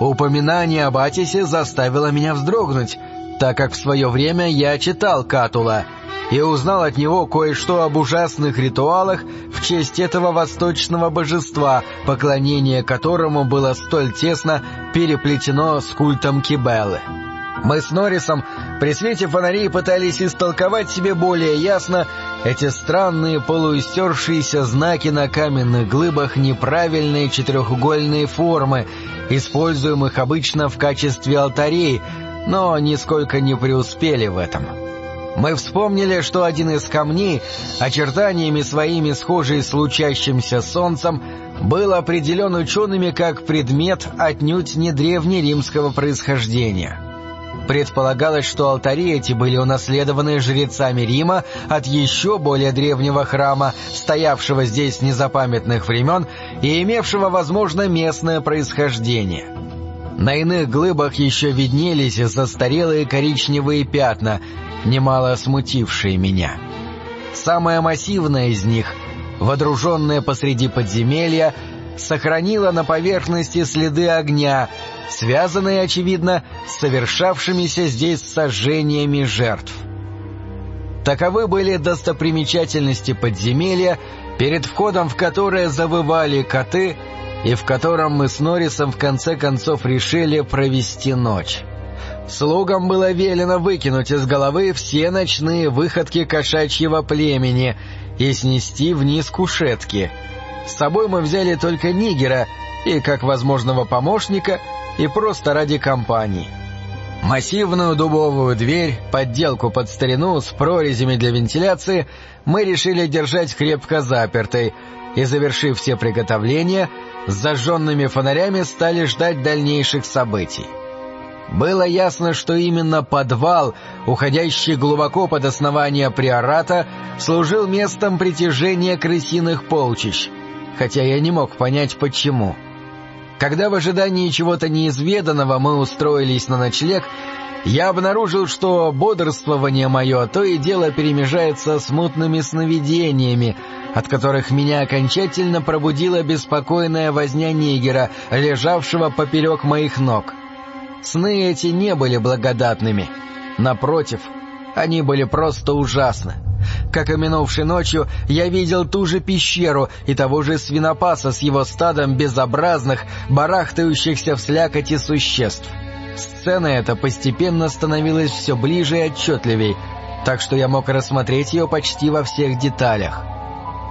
S1: Упоминание об Атисе заставило меня вздрогнуть, так как в свое время я читал Катула и узнал от него кое-что об ужасных ритуалах в честь этого восточного божества, поклонение которому было столь тесно переплетено с культом Кибелы. Мы с Норрисом при свете фонарей пытались истолковать себе более ясно эти странные полуистершиеся знаки на каменных глыбах неправильной четырехугольной формы, используемых обычно в качестве алтарей, но нисколько не преуспели в этом. Мы вспомнили, что один из камней, очертаниями своими схожий с лучащимся солнцем, был определен учеными как предмет отнюдь не древнеримского происхождения. Предполагалось, что алтари эти были унаследованы жрецами Рима от еще более древнего храма, стоявшего здесь с незапамятных времен и имевшего, возможно, местное происхождение. На иных глыбах еще виднелись застарелые коричневые пятна, немало смутившие меня. Самая массивная из них, водруженная посреди подземелья, сохранила на поверхности следы огня, связанные, очевидно, с совершавшимися здесь сожжениями жертв. Таковы были достопримечательности подземелья, перед входом в которое завывали коты — и в котором мы с Норрисом в конце концов решили провести ночь. Слугам было велено выкинуть из головы все ночные выходки кошачьего племени и снести вниз кушетки. С собой мы взяли только Нигера и как возможного помощника, и просто ради компании. Массивную дубовую дверь, подделку под старину с прорезями для вентиляции мы решили держать крепко запертой, и, завершив все приготовления, с зажженными фонарями стали ждать дальнейших событий. Было ясно, что именно подвал, уходящий глубоко под основание приората, служил местом притяжения крысиных полчищ, хотя я не мог понять, почему. Когда в ожидании чего-то неизведанного мы устроились на ночлег, я обнаружил, что бодрствование мое то и дело перемежается с мутными сновидениями, от которых меня окончательно пробудила беспокойная возня Нигера, лежавшего поперек моих ног. Сны эти не были благодатными. Напротив, они были просто ужасны. Как и минувшей ночью, я видел ту же пещеру и того же свинопаса с его стадом безобразных, барахтающихся в слякоти существ. Сцена эта постепенно становилась все ближе и отчетливей, так что я мог рассмотреть ее почти во всех деталях.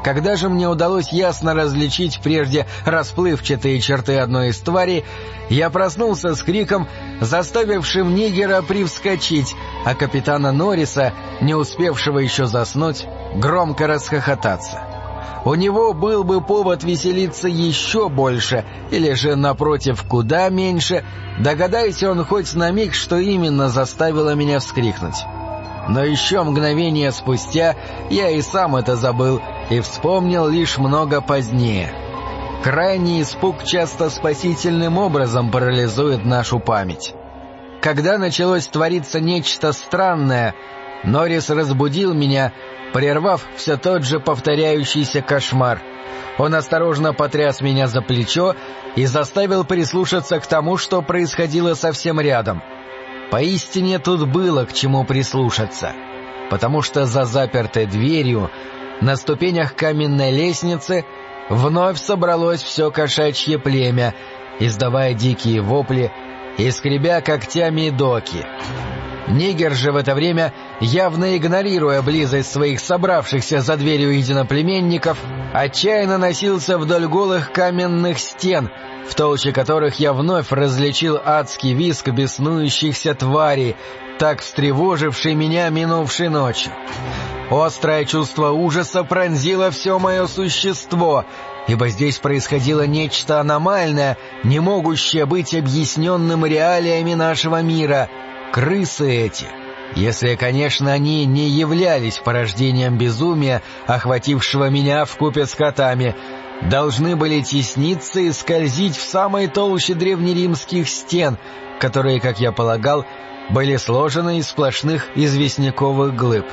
S1: Когда же мне удалось ясно различить прежде расплывчатые черты одной из тварей, я проснулся с криком, заставившим Нигера привскочить, а капитана Норриса, не успевшего еще заснуть, громко расхохотаться. у него был бы повод веселиться еще больше, или же, напротив, куда меньше, догадайся он хоть на миг, что именно заставило меня вскрикнуть. Но еще мгновение спустя я и сам это забыл и вспомнил лишь много позднее. Крайний испуг часто спасительным образом парализует нашу память. Когда началось твориться нечто странное, Норрис разбудил меня, прервав все тот же повторяющийся кошмар. Он осторожно потряс меня за плечо и заставил прислушаться к тому, что происходило совсем рядом. Поистине тут было к чему прислушаться, потому что за запертой дверью на ступенях каменной лестницы вновь собралось все кошачье племя, издавая дикие вопли и скребя когтями доки. Нигер же в это время, явно игнорируя близость своих собравшихся за дверью единоплеменников, отчаянно носился вдоль голых каменных стен, в толще которых я вновь различил адский виск беснующихся тварей, так встревоживший меня минувшей ночью. Острое чувство ужаса пронзило все мое существо, ибо здесь происходило нечто аномальное, не могущее быть объясненным реалиями нашего мира. Крысы эти, если, конечно, они не являлись порождением безумия, охватившего меня в купе с котами, должны были тесниться и скользить в самой толще древнеримских стен, которые, как я полагал, были сложены из сплошных известняковых глыб.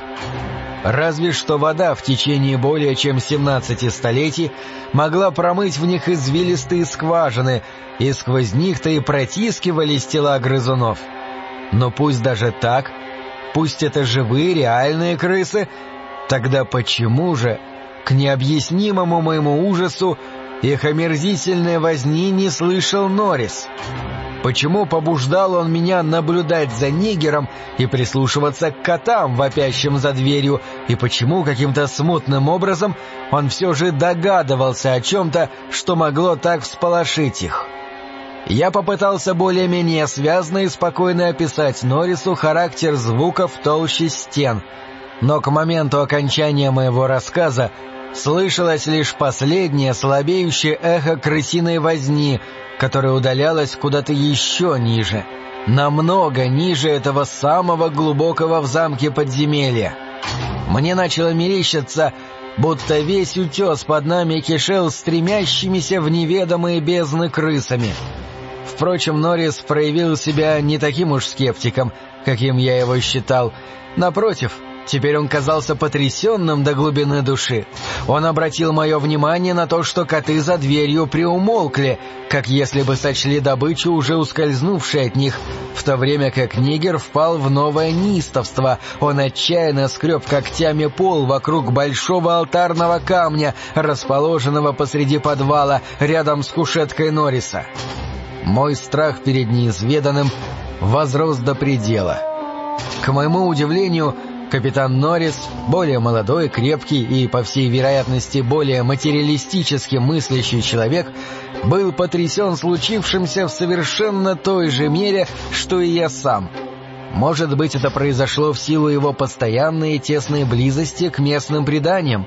S1: Разве что вода в течение более чем 17 столетий могла промыть в них извилистые скважины, и сквозь них-то и протискивались тела грызунов. Но пусть даже так, пусть это живые реальные крысы, тогда почему же, к необъяснимому моему ужасу, их омерзительной возни не слышал Норрис? Почему побуждал он меня наблюдать за нигером и прислушиваться к котам, вопящим за дверью, и почему каким-то смутным образом он все же догадывался о чем-то, что могло так всполошить их? Я попытался более-менее связно и спокойно описать Норрису характер звуков толще стен, но к моменту окончания моего рассказа слышалось лишь последнее слабеющее эхо крысиной возни — которая удалялась куда-то еще ниже, намного ниже этого самого глубокого в замке подземелья. Мне начало мерещиться, будто весь утес под нами кишел стремящимися в неведомые бездны крысами. Впрочем, Норрис проявил себя не таким уж скептиком, каким я его считал. Напротив, Теперь он казался потрясенным до глубины души. Он обратил мое внимание на то, что коты за дверью приумолкли, как если бы сочли добычу, уже ускользнувшей от них, в то время как Нигер впал в новое неистовство. Он отчаянно скреб когтями пол вокруг большого алтарного камня, расположенного посреди подвала, рядом с кушеткой Норриса. Мой страх перед неизведанным возрос до предела. К моему удивлению, Капитан Норрис, более молодой, крепкий и, по всей вероятности, более материалистически мыслящий человек, был потрясен случившимся в совершенно той же мере, что и я сам. Может быть, это произошло в силу его постоянной и тесной близости к местным преданиям.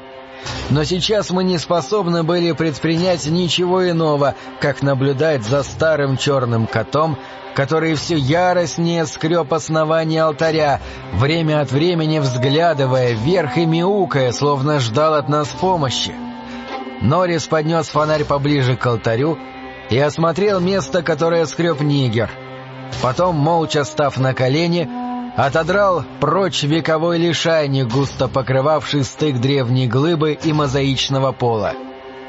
S1: Но сейчас мы не способны были предпринять ничего иного, как наблюдать за старым черным котом, который все яростнее скреб основание алтаря, время от времени взглядывая вверх и мяукая, словно ждал от нас помощи. Норрис поднес фонарь поближе к алтарю и осмотрел место, которое скреб Нигер. Потом, молча став на колени, отодрал прочь вековой лишайник, густо покрывавший стык древней глыбы и мозаичного пола.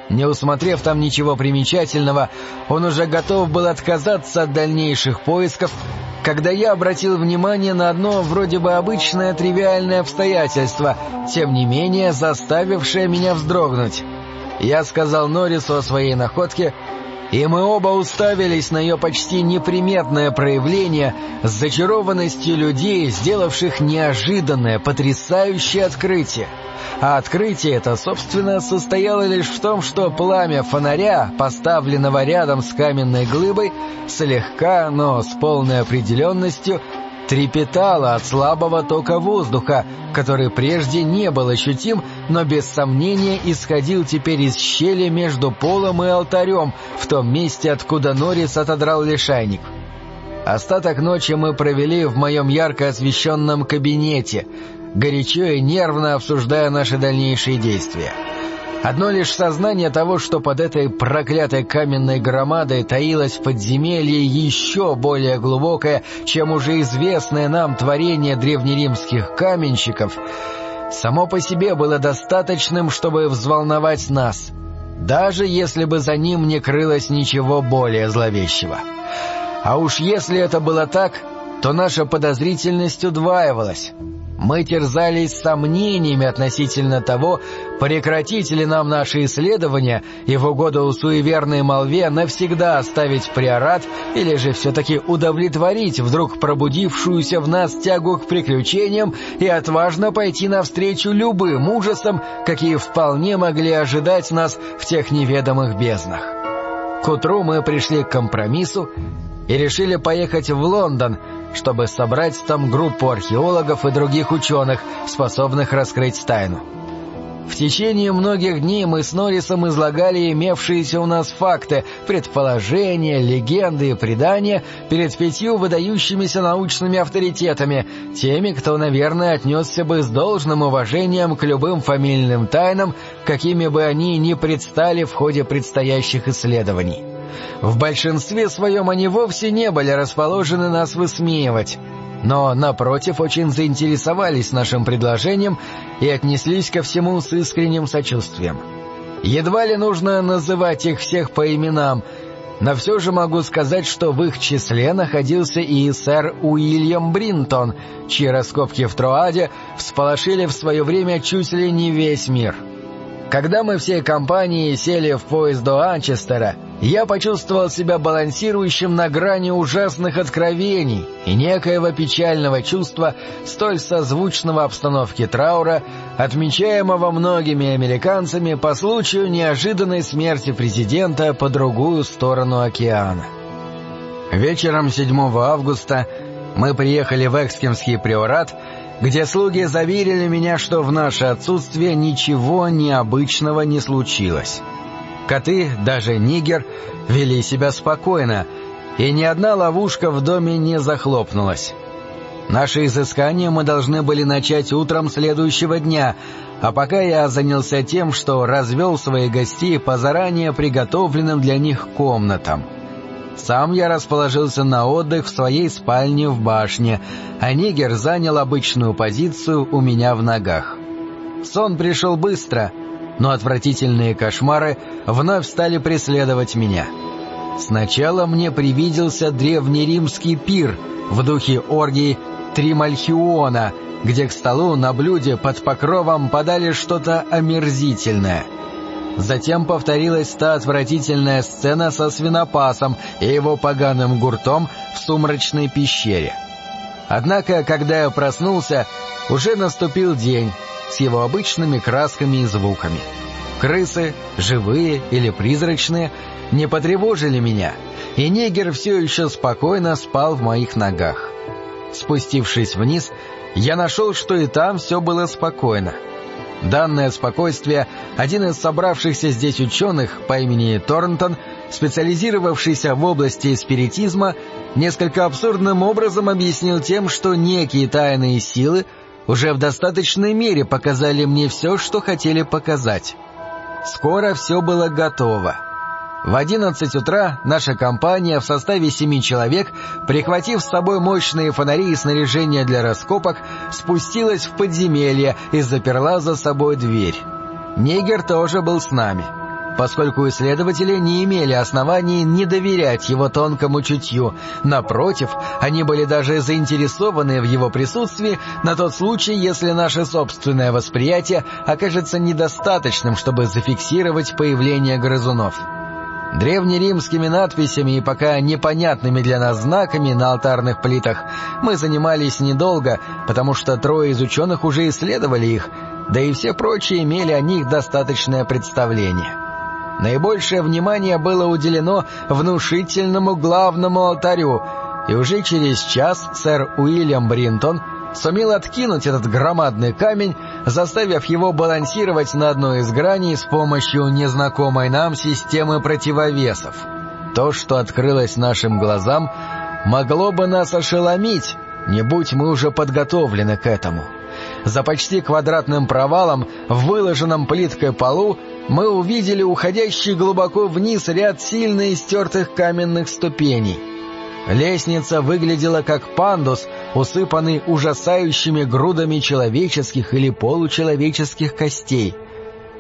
S1: Не усмотрев там ничего примечательного, он уже готов был отказаться от дальнейших поисков, когда я обратил внимание на одно вроде бы обычное тривиальное обстоятельство, тем не менее заставившее меня вздрогнуть. Я сказал Норрису о своей находке, и мы оба уставились на ее почти неприметное проявление с зачарованностью людей, сделавших неожиданное, потрясающее открытие. А открытие это, собственно, состояло лишь в том, что пламя фонаря, поставленного рядом с каменной глыбой, слегка, но с полной определенностью, трепетала от слабого тока воздуха, который прежде не был ощутим, но без сомнения исходил теперь из щели между полом и алтарем, в том месте, откуда Норрис отодрал лишайник. Остаток ночи мы провели в моем ярко освещенном кабинете, горячо и нервно обсуждая наши дальнейшие действия. Одно лишь сознание того, что под этой проклятой каменной громадой таилось подземелье еще более глубокое, чем уже известное нам творение древнеримских каменщиков, само по себе было достаточным, чтобы взволновать нас, даже если бы за ним не крылось ничего более зловещего. А уж если это было так, то наша подозрительность удваивалась. Мы терзались сомнениями относительно того, прекратить ли нам наши исследования и в угоду суеверной молве навсегда оставить приорат или же все-таки удовлетворить вдруг пробудившуюся в нас тягу к приключениям и отважно пойти навстречу любым ужасам, какие вполне могли ожидать нас в тех неведомых безднах. К утру мы пришли к компромиссу и решили поехать в Лондон, чтобы собрать там группу археологов и других ученых, способных раскрыть тайну. В течение многих дней мы с Норрисом излагали имевшиеся у нас факты, предположения, легенды и предания перед пятью выдающимися научными авторитетами, теми, кто, наверное, отнесся бы с должным уважением к любым фамильным тайнам, какими бы они ни предстали в ходе предстоящих исследований. В большинстве своем они вовсе не были расположены нас высмеивать, но, напротив, очень заинтересовались нашим предложением и отнеслись ко всему с искренним сочувствием. Едва ли нужно называть их всех по именам, но все же могу сказать, что в их числе находился и сэр Уильям Бринтон, чьи раскопки в Троаде всполошили в свое время чуть ли не весь мир. Когда мы всей компанией сели в поезд до Анчестера, я почувствовал себя балансирующим на грани ужасных откровений и некоего печального чувства, столь созвучного обстановке траура, отмечаемого многими американцами по случаю неожиданной смерти президента по другую сторону океана. Вечером 7 августа мы приехали в Экскимский приорат, где слуги заверили меня, что в наше отсутствие ничего необычного не случилось. Коты, даже нигер, вели себя спокойно, и ни одна ловушка в доме не захлопнулась. Наши изыскания мы должны были начать утром следующего дня, а пока я занялся тем, что развел своих гостей по заранее приготовленным для них комнатам. Сам я расположился на отдых в своей спальне в башне, а Нигер занял обычную позицию у меня в ногах. Сон пришел быстро — но отвратительные кошмары вновь стали преследовать меня. Сначала мне привиделся древнеримский пир в духе оргии Тримальхиона, где к столу на блюде под покровом подали что-то омерзительное. Затем повторилась та отвратительная сцена со свинопасом и его поганым гуртом в сумрачной пещере. Однако, когда я проснулся, уже наступил день, с его обычными красками и звуками. Крысы, живые или призрачные, не потревожили меня, и негер все еще спокойно спал в моих ногах. Спустившись вниз, я нашел, что и там все было спокойно. Данное спокойствие один из собравшихся здесь ученых по имени Торнтон, специализировавшийся в области спиритизма, несколько абсурдным образом объяснил тем, что некие тайные силы — уже в достаточной мере показали мне все, что хотели показать. Скоро все было готово. В одиннадцать утра наша компания в составе семи человек, прихватив с собой мощные фонари и снаряжение для раскопок, спустилась в подземелье и заперла за собой дверь. Нигер тоже был с нами поскольку исследователи не имели оснований не доверять его тонкому чутью. Напротив, они были даже заинтересованы в его присутствии на тот случай, если наше собственное восприятие окажется недостаточным, чтобы зафиксировать появление грызунов. Древнеримскими надписями и пока непонятными для нас знаками на алтарных плитах мы занимались недолго, потому что трое из ученых уже исследовали их, да и все прочие имели о них достаточное представление. Наибольшее внимание было уделено внушительному главному алтарю, и уже через час сэр Уильям Бринтон сумел откинуть этот громадный камень, заставив его балансировать на одной из граней с помощью незнакомой нам системы противовесов. То, что открылось нашим глазам, могло бы нас ошеломить, не будь мы уже подготовлены к этому. За почти квадратным провалом в выложенном плиткой полу мы увидели уходящий глубоко вниз ряд сильно истертых каменных ступеней. Лестница выглядела как пандус, усыпанный ужасающими грудами человеческих или получеловеческих костей.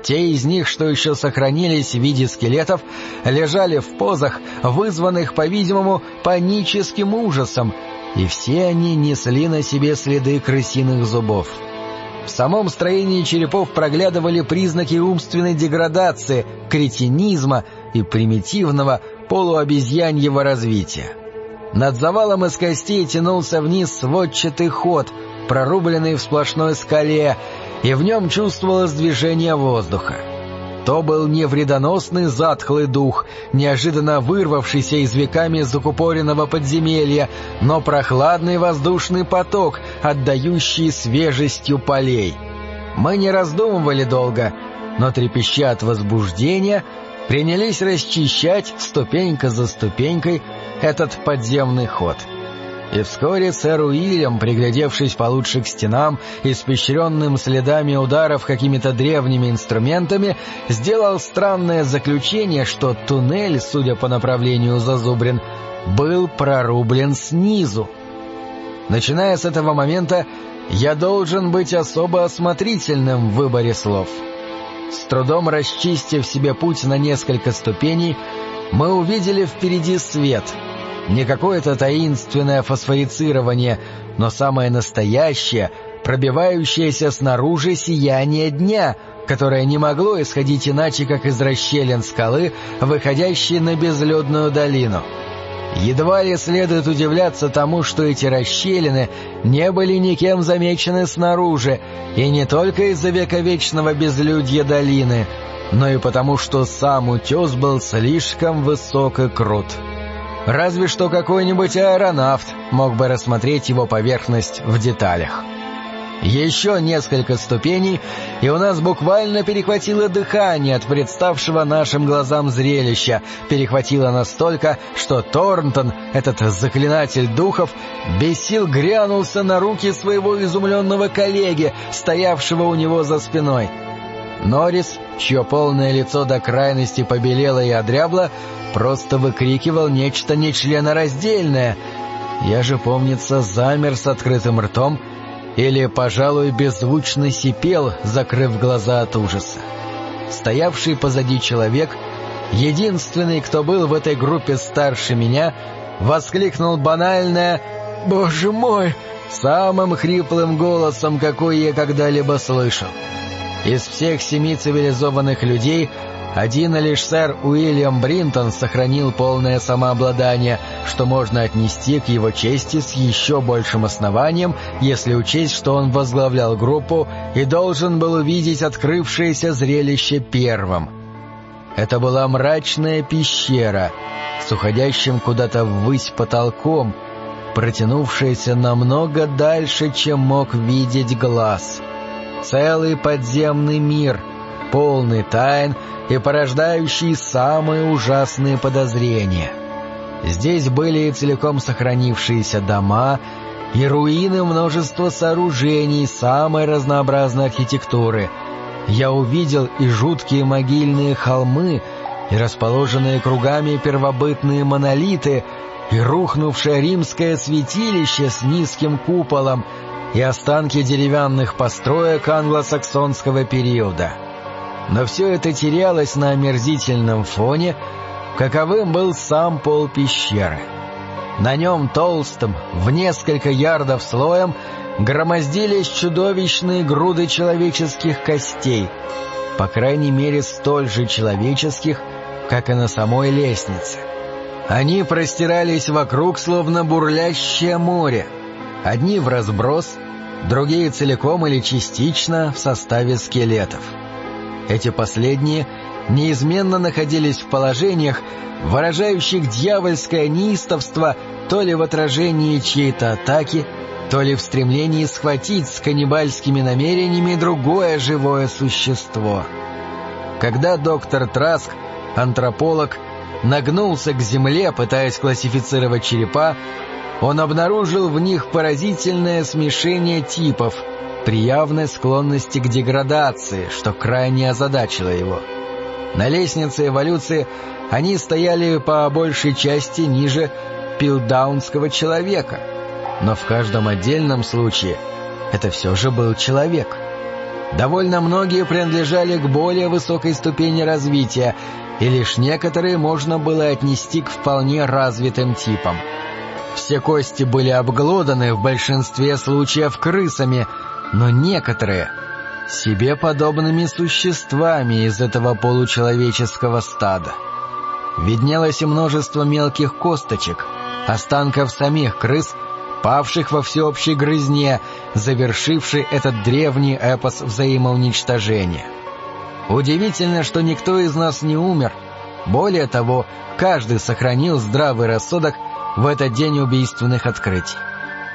S1: Те из них, что еще сохранились в виде скелетов, лежали в позах, вызванных, по-видимому, паническим ужасом, и все они несли на себе следы крысиных зубов. В самом строении черепов проглядывали признаки умственной деградации, кретинизма и примитивного полуобезьяньего развития. Над завалом из костей тянулся вниз сводчатый ход, прорубленный в сплошной скале, и в нем чувствовалось движение воздуха. То был не вредоносный затхлый дух, неожиданно вырвавшийся из веками закупоренного подземелья, но прохладный воздушный поток, отдающий свежестью полей. Мы не раздумывали долго, но, трепеща от возбуждения, принялись расчищать ступенька за ступенькой этот подземный ход — и вскоре сэр Уильям, приглядевшись получше к стенам, испещренным следами ударов какими-то древними инструментами, сделал странное заключение, что туннель, судя по направлению зазубрин, был прорублен снизу. Начиная с этого момента, я должен быть особо осмотрительным в выборе слов. С трудом расчистив себе путь на несколько ступеней, мы увидели впереди свет — не какое-то таинственное фосфорицирование, но самое настоящее, пробивающееся снаружи сияние дня, которое не могло исходить иначе, как из расщелин скалы, выходящей на безлюдную долину. Едва ли следует удивляться тому, что эти расщелины не были никем замечены снаружи, и не только из-за вековечного безлюдья долины, но и потому, что сам утес был слишком высок и крут. Разве что какой-нибудь аэронавт мог бы рассмотреть его поверхность в деталях. Еще несколько ступеней, и у нас буквально перехватило дыхание от представшего нашим глазам зрелища, перехватило настолько, что Торнтон, этот заклинатель духов, без сил грянулся на руки своего изумленного коллеги, стоявшего у него за спиной. Норрис, чье полное лицо до крайности побелело и одрябло, просто выкрикивал нечто нечленораздельное. Я же, помнится, замер с открытым ртом или, пожалуй, беззвучно сипел, закрыв глаза от ужаса. Стоявший позади человек, единственный, кто был в этой группе старше меня, воскликнул банальное «Боже мой!» самым хриплым голосом, какой я когда-либо слышал. Из всех семи цивилизованных людей один лишь сэр Уильям Бринтон сохранил полное самообладание, что можно отнести к его чести с еще большим основанием, если учесть, что он возглавлял группу и должен был увидеть открывшееся зрелище первым. Это была мрачная пещера с уходящим куда-то ввысь потолком, протянувшаяся намного дальше, чем мог видеть глаз. Целый подземный мир, полный тайн и порождающий самые ужасные подозрения. Здесь были и целиком сохранившиеся дома, и руины множества сооружений самой разнообразной архитектуры. Я увидел и жуткие могильные холмы, и расположенные кругами первобытные монолиты, и рухнувшее римское святилище с низким куполом, и останки деревянных построек англосаксонского периода но все это терялось на омерзительном фоне, каковым был сам пол пещеры. На нем толстым, в несколько ярдов слоем, громоздились чудовищные груды человеческих костей, по крайней мере столь же человеческих, как и на самой лестнице. Они простирались вокруг, словно бурлящее море, одни в разброс, другие целиком или частично в составе скелетов. Эти последние неизменно находились в положениях, выражающих дьявольское неистовство то ли в отражении чьей-то атаки, то ли в стремлении схватить с каннибальскими намерениями другое живое существо. Когда доктор Траск, антрополог, нагнулся к земле, пытаясь классифицировать черепа, он обнаружил в них поразительное смешение типов при явной склонности к деградации, что крайне озадачило его. На лестнице эволюции они стояли по большей части ниже пилдаунского человека, но в каждом отдельном случае это все же был человек. Довольно многие принадлежали к более высокой ступени развития, и лишь некоторые можно было отнести к вполне развитым типам. Все кости были обглоданы в большинстве случаев крысами, но некоторые — себе подобными существами из этого получеловеческого стада. Виднелось и множество мелких косточек, останков самих крыс, павших во всеобщей грызне, завершивший этот древний эпос взаимоуничтожения. Удивительно, что никто из нас не умер. Более того, каждый сохранил здравый рассудок в этот день убийственных открытий.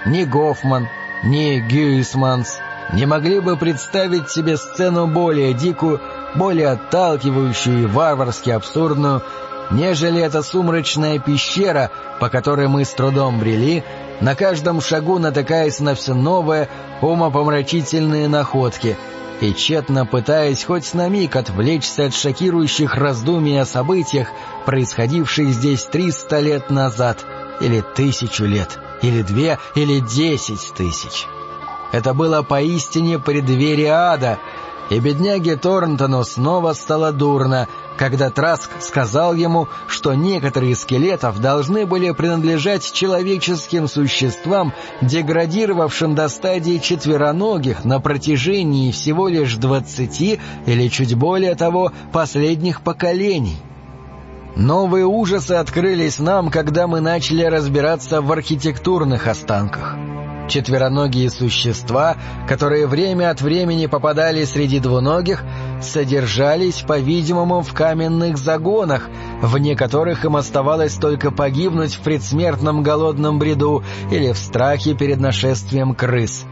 S1: Ни Гофман, ни Гюисманс не могли бы представить себе сцену более дикую, более отталкивающую и варварски абсурдную, нежели эта сумрачная пещера, по которой мы с трудом брели, на каждом шагу натыкаясь на все новые, умопомрачительные находки — и тщетно пытаясь хоть на миг отвлечься от шокирующих раздумий о событиях, происходивших здесь триста лет назад, или тысячу лет, или две, или десять тысяч. Это было поистине преддверие ада, и бедняге Торнтону снова стало дурно, когда Траск сказал ему, что некоторые скелетов должны были принадлежать человеческим существам, деградировавшим до стадии четвероногих на протяжении всего лишь двадцати или чуть более того последних поколений. Новые ужасы открылись нам, когда мы начали разбираться в архитектурных останках — Четвероногие существа, которые время от времени попадали среди двуногих, содержались, по-видимому, в каменных загонах, вне которых им оставалось только погибнуть в предсмертном голодном бреду или в страхе перед нашествием крыс.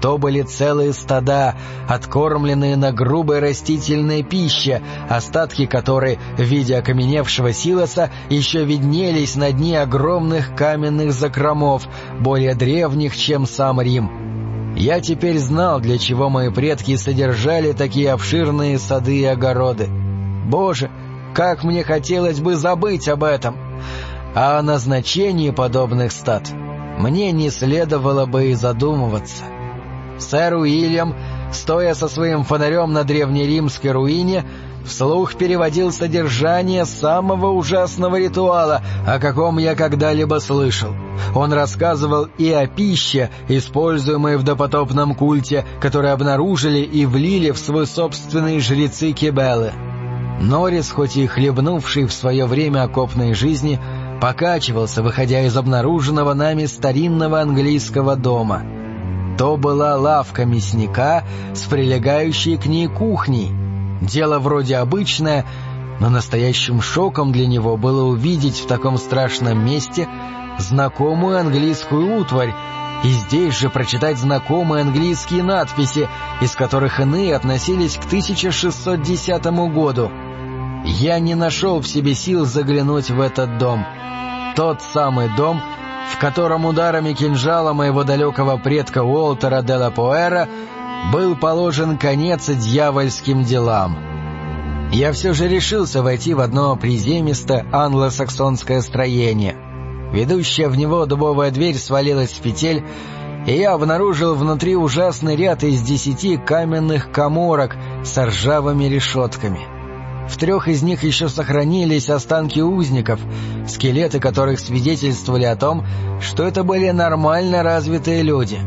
S1: То были целые стада, откормленные на грубой растительной пище, остатки которой, в виде окаменевшего силоса, еще виднелись на дне огромных каменных закромов, более древних, чем сам Рим. Я теперь знал, для чего мои предки содержали такие обширные сады и огороды. Боже, как мне хотелось бы забыть об этом! А о назначении подобных стад мне не следовало бы и задумываться». Сэр Уильям, стоя со своим фонарем на древнеримской руине, вслух переводил содержание самого ужасного ритуала, о каком я когда-либо слышал. Он рассказывал и о пище, используемой в допотопном культе, который обнаружили и влили в свой собственный жрецы Кибелы. Норрис, хоть и хлебнувший в свое время окопной жизни, покачивался, выходя из обнаруженного нами старинного английского дома — то была лавка мясника с прилегающей к ней кухней. Дело вроде обычное, но настоящим шоком для него было увидеть в таком страшном месте знакомую английскую утварь, и здесь же прочитать знакомые английские надписи, из которых иные относились к 1610 году. Я не нашел в себе сил заглянуть в этот дом. Тот самый дом — в котором ударами кинжала моего далекого предка Уолтера де ла Поэра был положен конец дьявольским делам. Я все же решился войти в одно приземистое англосаксонское строение. Ведущая в него дубовая дверь свалилась с петель, и я обнаружил внутри ужасный ряд из десяти каменных коморок с ржавыми решетками. В трех из них еще сохранились останки узников, скелеты которых свидетельствовали о том, что это были нормально развитые люди.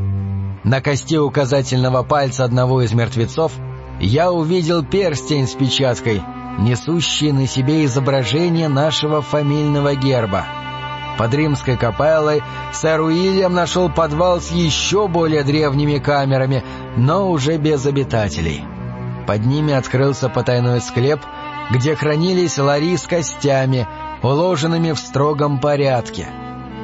S1: На кости указательного пальца одного из мертвецов я увидел перстень с печаткой, несущий на себе изображение нашего фамильного герба. Под римской капеллой сэр Уильям нашел подвал с еще более древними камерами, но уже без обитателей. Под ними открылся потайной склеп — где хранились лари с костями, уложенными в строгом порядке.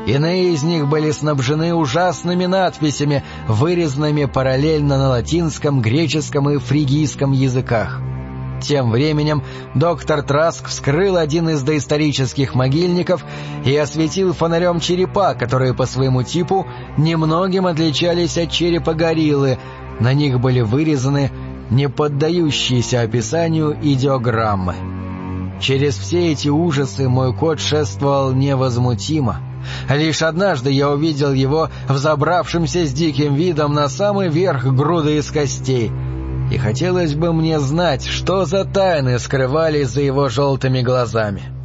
S1: Иные из них были снабжены ужасными надписями, вырезанными параллельно на латинском, греческом и фригийском языках. Тем временем доктор Траск вскрыл один из доисторических могильников и осветил фонарем черепа, которые по своему типу немногим отличались от черепа гориллы. На них были вырезаны не поддающиеся описанию идиограммы. Через все эти ужасы мой кот шествовал невозмутимо. Лишь однажды я увидел его взобравшимся с диким видом на самый верх груды из костей — и хотелось бы мне знать, что за тайны скрывались за его желтыми глазами.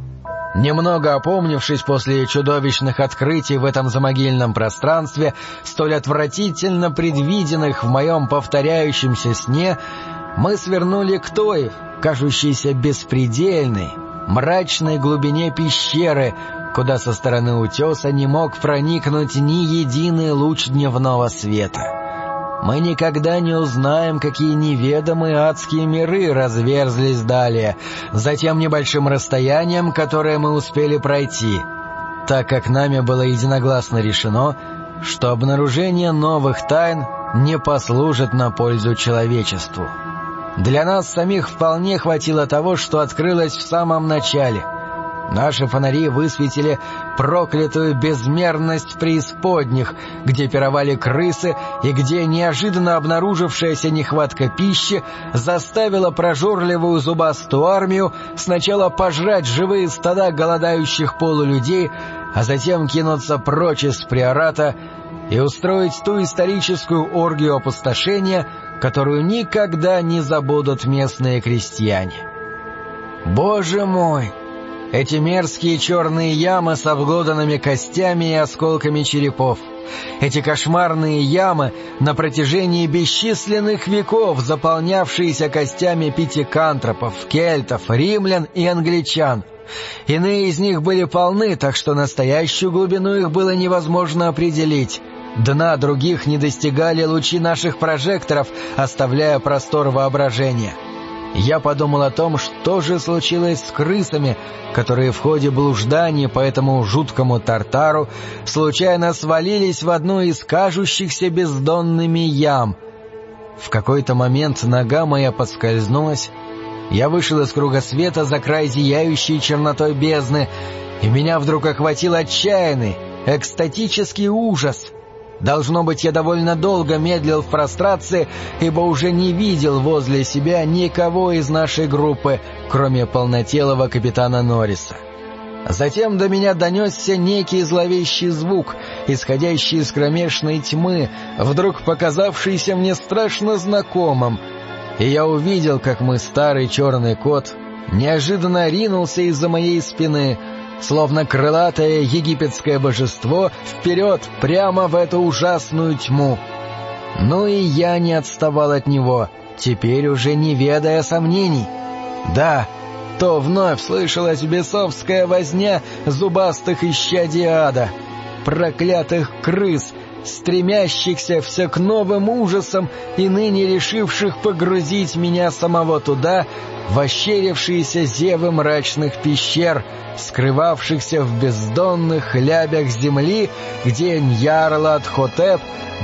S1: Немного опомнившись после чудовищных открытий в этом замогильном пространстве, столь отвратительно предвиденных в моем повторяющемся сне, мы свернули к той, кажущейся беспредельной, мрачной глубине пещеры, куда со стороны утеса не мог проникнуть ни единый луч дневного света мы никогда не узнаем, какие неведомые адские миры разверзлись далее, за тем небольшим расстоянием, которое мы успели пройти, так как нами было единогласно решено, что обнаружение новых тайн не послужит на пользу человечеству. Для нас самих вполне хватило того, что открылось в самом начале — Наши фонари высветили проклятую безмерность преисподних, где пировали крысы и где неожиданно обнаружившаяся нехватка пищи заставила прожорливую зубастую армию сначала пожрать живые стада голодающих полулюдей, а затем кинуться прочь из приората и устроить ту историческую оргию опустошения, которую никогда не забудут местные крестьяне. «Боже мой!» Эти мерзкие черные ямы с обглоданными костями и осколками черепов. Эти кошмарные ямы на протяжении бесчисленных веков, заполнявшиеся костями пятикантропов, кельтов, римлян и англичан. Иные из них были полны, так что настоящую глубину их было невозможно определить. Дна других не достигали лучи наших прожекторов, оставляя простор воображения. Я подумал о том, что же случилось с крысами, которые в ходе блуждания по этому жуткому тартару случайно свалились в одну из кажущихся бездонными ям. В какой-то момент нога моя подскользнулась, я вышел из круга света за край зияющей чернотой бездны, и меня вдруг охватил отчаянный, экстатический ужас — Должно быть, я довольно долго медлил в прострации, ибо уже не видел возле себя никого из нашей группы, кроме полнотелого капитана Норриса. Затем до меня донесся некий зловещий звук, исходящий из кромешной тьмы, вдруг показавшийся мне страшно знакомым, и я увидел, как мой старый черный кот неожиданно ринулся из-за моей спины — словно крылатое египетское божество, вперед, прямо в эту ужасную тьму. Ну и я не отставал от него, теперь уже не ведая сомнений. Да, то вновь слышалась бесовская возня зубастых исчадий ада, проклятых крыс, стремящихся все к новым ужасам и ныне решивших погрузить меня самого туда, в ощерившиеся зевы мрачных пещер, скрывавшихся в бездонных лябях земли, где Ньярлат Хотеп,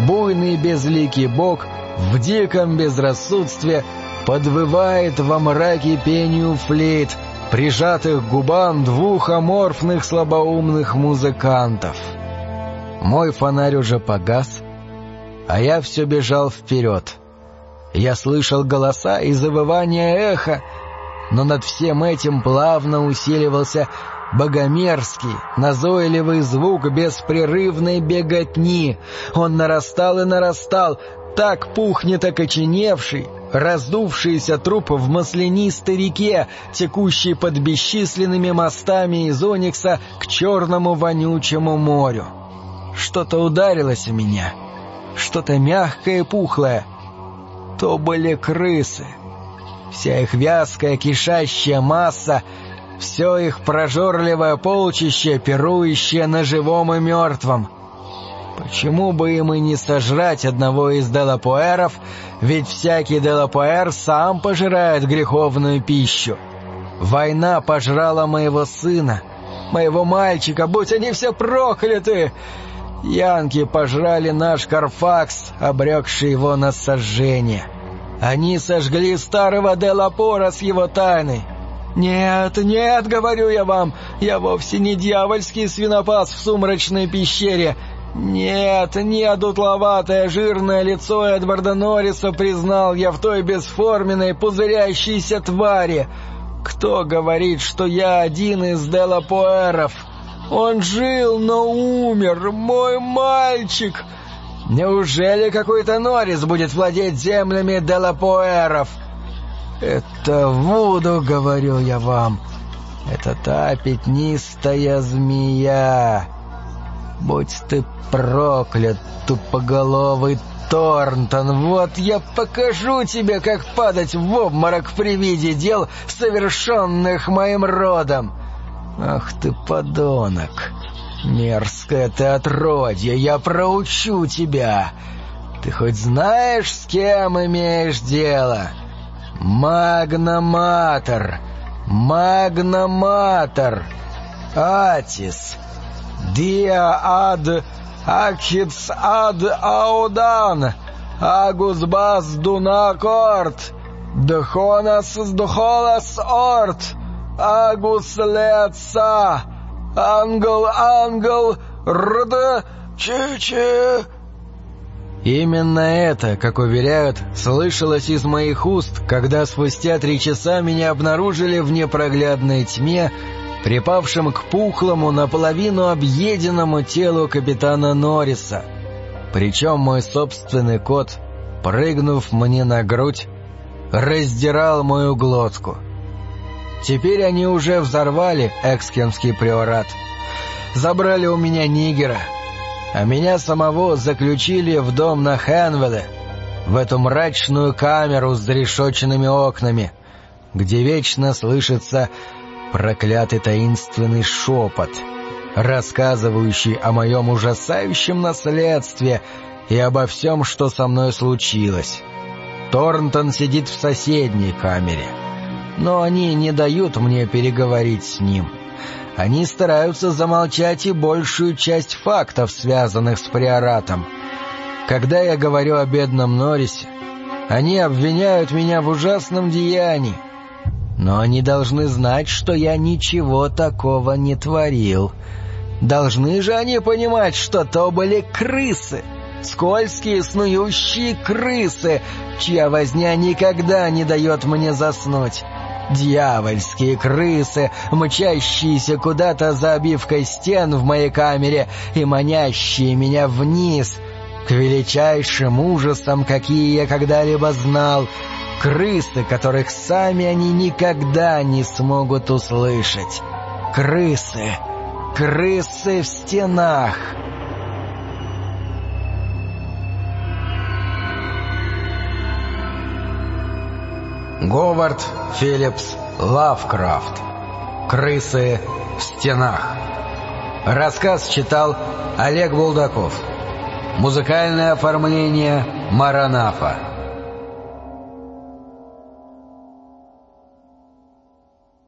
S1: буйный безликий бог, в диком безрассудстве подвывает во мраке пению флейт, прижатых к губам двух аморфных слабоумных музыкантов. Мой фонарь уже погас, а я все бежал вперед. Я слышал голоса и завывание эха, но над всем этим плавно усиливался богомерзкий, назойливый звук беспрерывной беготни. Он нарастал и нарастал, так пухнет окоченевший, раздувшийся труп в маслянистой реке, текущей под бесчисленными мостами из Оникса к черному вонючему морю. Что-то ударилось в меня, что-то мягкое и пухлое. То были крысы. Вся их вязкая, кишащая масса, все их прожорливое полчище, пирующее на живом и мертвом. Почему бы им и не сожрать одного из делапуэров, ведь всякий делапуэр сам пожирает греховную пищу. Война пожрала моего сына, моего мальчика, будь они все прокляты! Янки пожрали наш Карфакс, обрекший его на сожжение. Они сожгли старого Делапора с его тайной. «Нет, нет, говорю я вам, я вовсе не дьявольский свинопас в сумрачной пещере. Нет, не дутловатое жирное лицо Эдварда Норриса признал я в той бесформенной пузырящейся твари. Кто говорит, что я один из Делапоэров?» Он жил, но умер, мой мальчик. Неужели какой-то Норрис будет владеть землями Делапоэров? Это Вуду, говорю я вам. Это та пятнистая змея. Будь ты проклят, тупоголовый Торнтон, вот я покажу тебе, как падать в обморок при виде дел, совершенных моим родом. «Ах ты, подонок! Мерзкое ты отродье! Я проучу тебя! Ты хоть знаешь, с кем имеешь дело? Магноматор! Магноматор! Атис! Диа ад Акхиц ад аудан! Агусбас дунакорт! Дхонас дхолас орт!» Агус Леца! Ангел, ангел, рда, че-че!» Именно это, как уверяют, слышалось из моих уст, когда спустя три часа меня обнаружили в непроглядной тьме, припавшем к пухлому, наполовину объеденному телу капитана Норриса. Причем мой собственный кот, прыгнув мне на грудь, раздирал мою глотку. Теперь они уже взорвали Экскемский приорат. Забрали у меня Нигера, а меня самого заключили в дом на Хенведе, в эту мрачную камеру с зарешоченными окнами, где вечно слышится проклятый таинственный шепот, рассказывающий о моем ужасающем наследстве и обо всем, что со мной случилось. Торнтон сидит в соседней камере — но они не дают мне переговорить с ним. Они стараются замолчать и большую часть фактов, связанных с приоратом. Когда я говорю о бедном Норрисе, они обвиняют меня в ужасном деянии. Но они должны знать, что я ничего такого не творил. Должны же они понимать, что то были крысы, скользкие снующие крысы, чья возня никогда не дает мне заснуть. Дьявольские крысы, мчащиеся куда-то за обивкой стен в моей камере и манящие меня вниз, к величайшим ужасам, какие я когда-либо знал, крысы, которых сами они никогда не смогут услышать. Крысы, крысы в стенах». Говард Филлипс Лавкрафт. Крысы в стенах. Рассказ читал Олег Булдаков. Музыкальное оформление Маранафа.